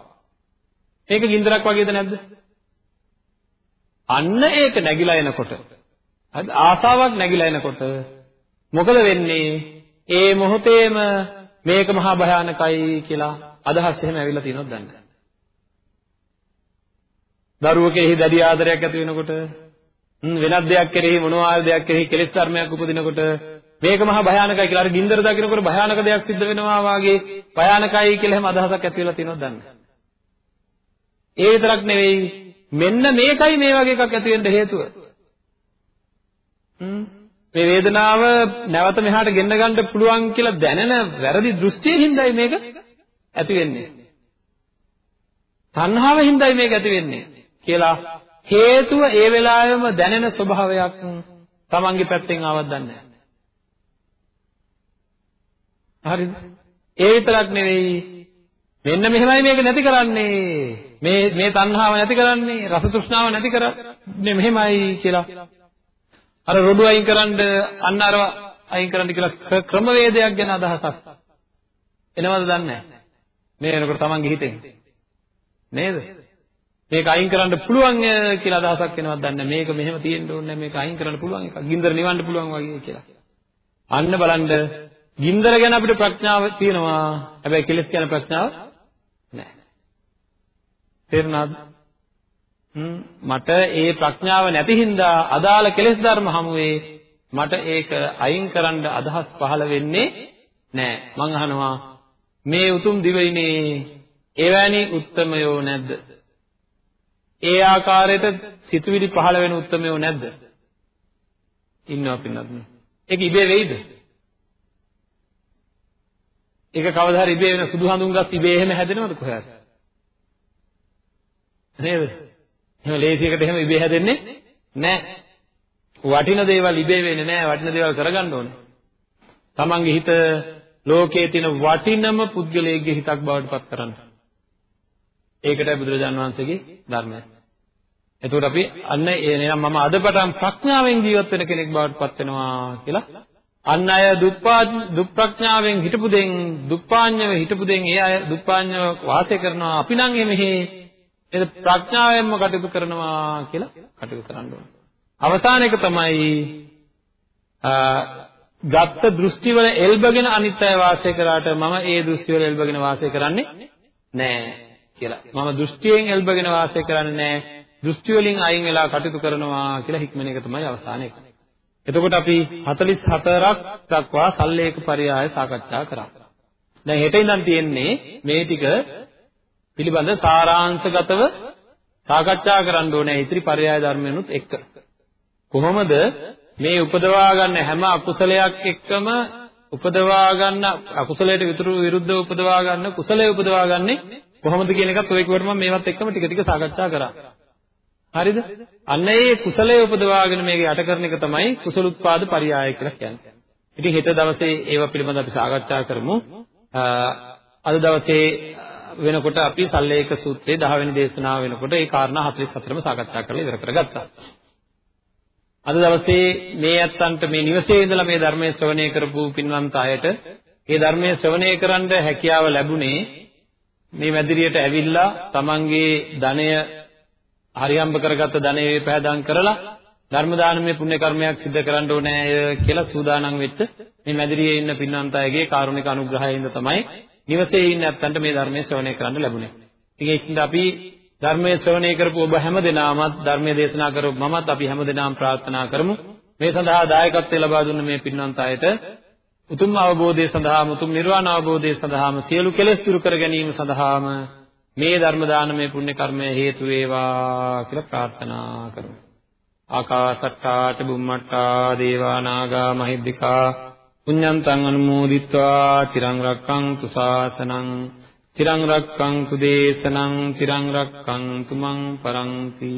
Speaker 2: මේක ගින්දරක් වගේද නැද්ද? අන්න ඒක නැగిලා එනකොට හරි ආසාවක් නැగిලා එනකොට මොකද වෙන්නේ? ඒ මොහොතේම මේක මහා භයානකයි කියලා අදහස් එහෙම ඇවිල්ලා තියෙනවද දන්නේ දරුවකෙහි දැඩි ආදරයක් ඇති වෙනකොට වෙනත් දෙයක් කෙරෙහි මොනවා හරි දෙයක් කෙරෙහි කෙලෙස් ධර්මයක් උපදිනකොට මේක මහා භයානකයි කියලා අර ගින්දර දකින්නකොට භයානක දෙයක් සිද්ධ වෙනවා වාගේ භයානකයි කියලා එහෙම අදහසක් ඇති වෙලා තියෙනවද දන්නේ ඒ විතරක් නෙවෙයි මෙන්න මේකයි මේ වගේ එකක් ඇති වෙන්න හේතුව. මේ වේදනාව නැවත මෙහාට ගෙන්න ගන්න පුළුවන් කියලා දැනෙන වැරදි දෘෂ්ටියින්දයි මේක ඇති වෙන්නේ. තණ්හාවෙන්දයි මේක ඇති වෙන්නේ කියලා හේතුව ඒ වෙලාවෙම දැනෙන ස්වභාවයක් තමන්ගේ පැත්තෙන් ආවත් දන්නේ නැහැ. හරිද? ඒ විතරක් නෙවෙයි. මෙන්න මෙහෙමයි මේක නැති කරන්නේ. මේ මේ තණ්හාව නැති කරන්නේ රස තෘෂ්ණාව නැති කරන්නේ මෙහෙමයි කියලා. අර රොඩු අයින් කරන්න අන්න අර අයින් කරන්න කියලා ක්‍රමවේදයක් ගැන අදහසක්. එනවද දන්නේ මේ වෙනකොට තමන්ගේ හිතෙන්. නේද? මේක අයින් කරන්න පුළුවන් කියලා අදහසක් එනවද දන්නේ මේක මෙහෙම තියෙන්න ඕනේ මේක අයින් කරන්න පුළුවන් එකක්. ගින්දර නිවන්න පුළුවන් වගේ කියලා. අන්න බලන්න ගින්දර ගැන අපිට ප්‍රඥාව තියෙනවා. හැබැයි කෙලස් ගැන ප්‍රඥාව නැහැ. තේරුණාද? මට ඒ ප්‍රඥාව නැති හින්දා අදාළ කෙලෙස් ධර්ම හමුවේ මට ඒක අයින් කරන්න අදහස් පහළ වෙන්නේ නැහැ. මං අහනවා මේ උතුම් දිවයිනේ එවැනි උත්තමයෝ නැද්ද? ඒ ආකාරයට සිතුවිලි පහළ වෙන උත්තමයෝ නැද්ද? ඉන්නවා පින්නත් නේ. ඒක ඉබේ වෙයිද? ඒක කවදා හරි ඉබේ වෙන සුදු හඳුන් ගස් ඉබේ එහෙම හැදෙනවද කොහේද? නේද? එහෙම ලේසියකට එහෙම ඉබේ හැදෙන්නේ නැහැ. වටින දේවල් ඉබේ වෙන්නේ නැහැ. වටින දේවල් කරගන්න ඕනේ. තමන්ගේ හිත ලෝකයේ තියෙන වටිනම පුද්ගලයෙක්ගේ හිතක් බවට පත් කරන්න. ඒකටයි බුදුරජාන් වහන්සේගේ ධර්මය. එතකොට අපි අන්න එනම් මම අදපටන් ප්‍රඥාවෙන් ජීවත් වෙන කෙනෙක් බවට පත් වෙනවා කියලා අන්න අය දුප්පා දුප්ප්‍රඥාවෙන් හිටපු දෙන් දුප්පාඤ්ඤව හිටපු දෙන් ඒ අය දුප්පාඤ්ඤව වාසය කරනවා අපි නම් එමෙහි නේද ප්‍රඥාවෙන්ම කටයුතු කරනවා කියලා කටයුතු කරන්න ඕනේ. අවසාන එක තමයි ගත්ත දෘෂ්ටිවල එල්බගෙන අනිත් අය වාසය කරාට මම ඒ දෘෂ්ටිවල එල්බගෙන වාසය කරන්නේ නැහැ කියලා. මම දෘෂ්ටියෙන් එල්බගෙන වාසය කරන්නේ නැහැ. දෘෂ්ටි වලින් අයින් වෙලා කටයුතු කරනවා කියලා හික්මන එක තමයි අවසාන එක. එතකොට අපි 44ක් දක්වා සල්ලේක පරයය සාකච්ඡා කරා. දැන් හෙට ඉඳන් තියෙන්නේ මේ ටික පිළිබඳ සාරාංශගතව සාකච්ඡා කරන්න ඕනේ ඉතිරි පරයය ධර්මයන්ුත් එක්ක. කොහොමද මේ උපදවා ගන්න හැම අකුසලයක් එක්කම උපදවා ගන්න අකුසලයට විතර විරුද්ධව උපදවා ගන්න කුසලයේ උපදවා ගන්නේ කොහොමද කියන එකත් ඔය කිව්වට මම මේවත් එක්කම ටික ටික සාකච්ඡා කරා. හරිද? අන්න ඒ කුසලයේ උපදවාගෙන මේක යට කරන එක තමයි කුසල උත්පාද පරියාය කියලා කියන්නේ. ඉතින් හෙට දවසේ ඒව පිළිබඳව අපි සාකච්ඡා කරමු. අද දවසේ වෙනකොට අපි සල්ලේක සූත්‍රයේ 10 වෙනි දේශනාව වෙනකොට ඒ කාරණා 44ම සාකච්ඡා කරලා ඉවර කරගත්තා. අද දවසේ මේ ඇත්තන්ට මේ නිවසේ ඉඳලා මේ ධර්මයේ ශ්‍රවණය කරපු පින්වන්ත අයට මේ ධර්මයේ ශ්‍රවණය කරන්න හැකියාව ලැබුණේ මේ මැදිරියට ඇවිල්ලා තමන්ගේ ධනය හරියම්බ කරගත්ත ධනය වේපෑදම් කරලා ධර්ම දානමය පුණ්‍ය කර්මයක් සිදු කරන්න ඕනේ කියලා සූදානම් වෙච්ච මේ මැදිරියේ ඉන්න පින්වන්ත අයගේ කාරුණික අනුග්‍රහයෙන්ද තමයි නිවසේ ඉන්න ඇත්තන්ට මේ ධර්මයේ ශ්‍රවණය කරන්න ලැබුණේ. ඉතින් ඒකින්ද අපි ධර්මයේ ශ්‍රවණය කරපු ඔබ හැම දිනාමත් ධර්මයේ දේශනා කරපු මමත් අපි හැම දිනාම ප්‍රාර්ථනා කරමු. මේ සඳහා දායකත්වය ලබා දුන්න මේ පින්වන්ත අයට උතුම් අවබෝධය සඳහාම උතුම් නිර්වාණ අවබෝධය සඳහාම සියලු කෙලෙස් දුරු කර ගැනීම සඳහාම මේ ධර්ම දානමය පුණ්‍ය කර්මය හේතු වේවා කියලා ප්‍රාර්ථනා කරමු. ආකාසට්ටා ච බුම්මට්ටා දේවා නාග මහිද්దికා පුඤ්ඤන්තං අනුමෝදිත්වා චිරං රක්ඛන්තු ශාසනං චිරං රක්ඛන්තු දේශනං චිරං රක්ඛන්තු මං පරන්ති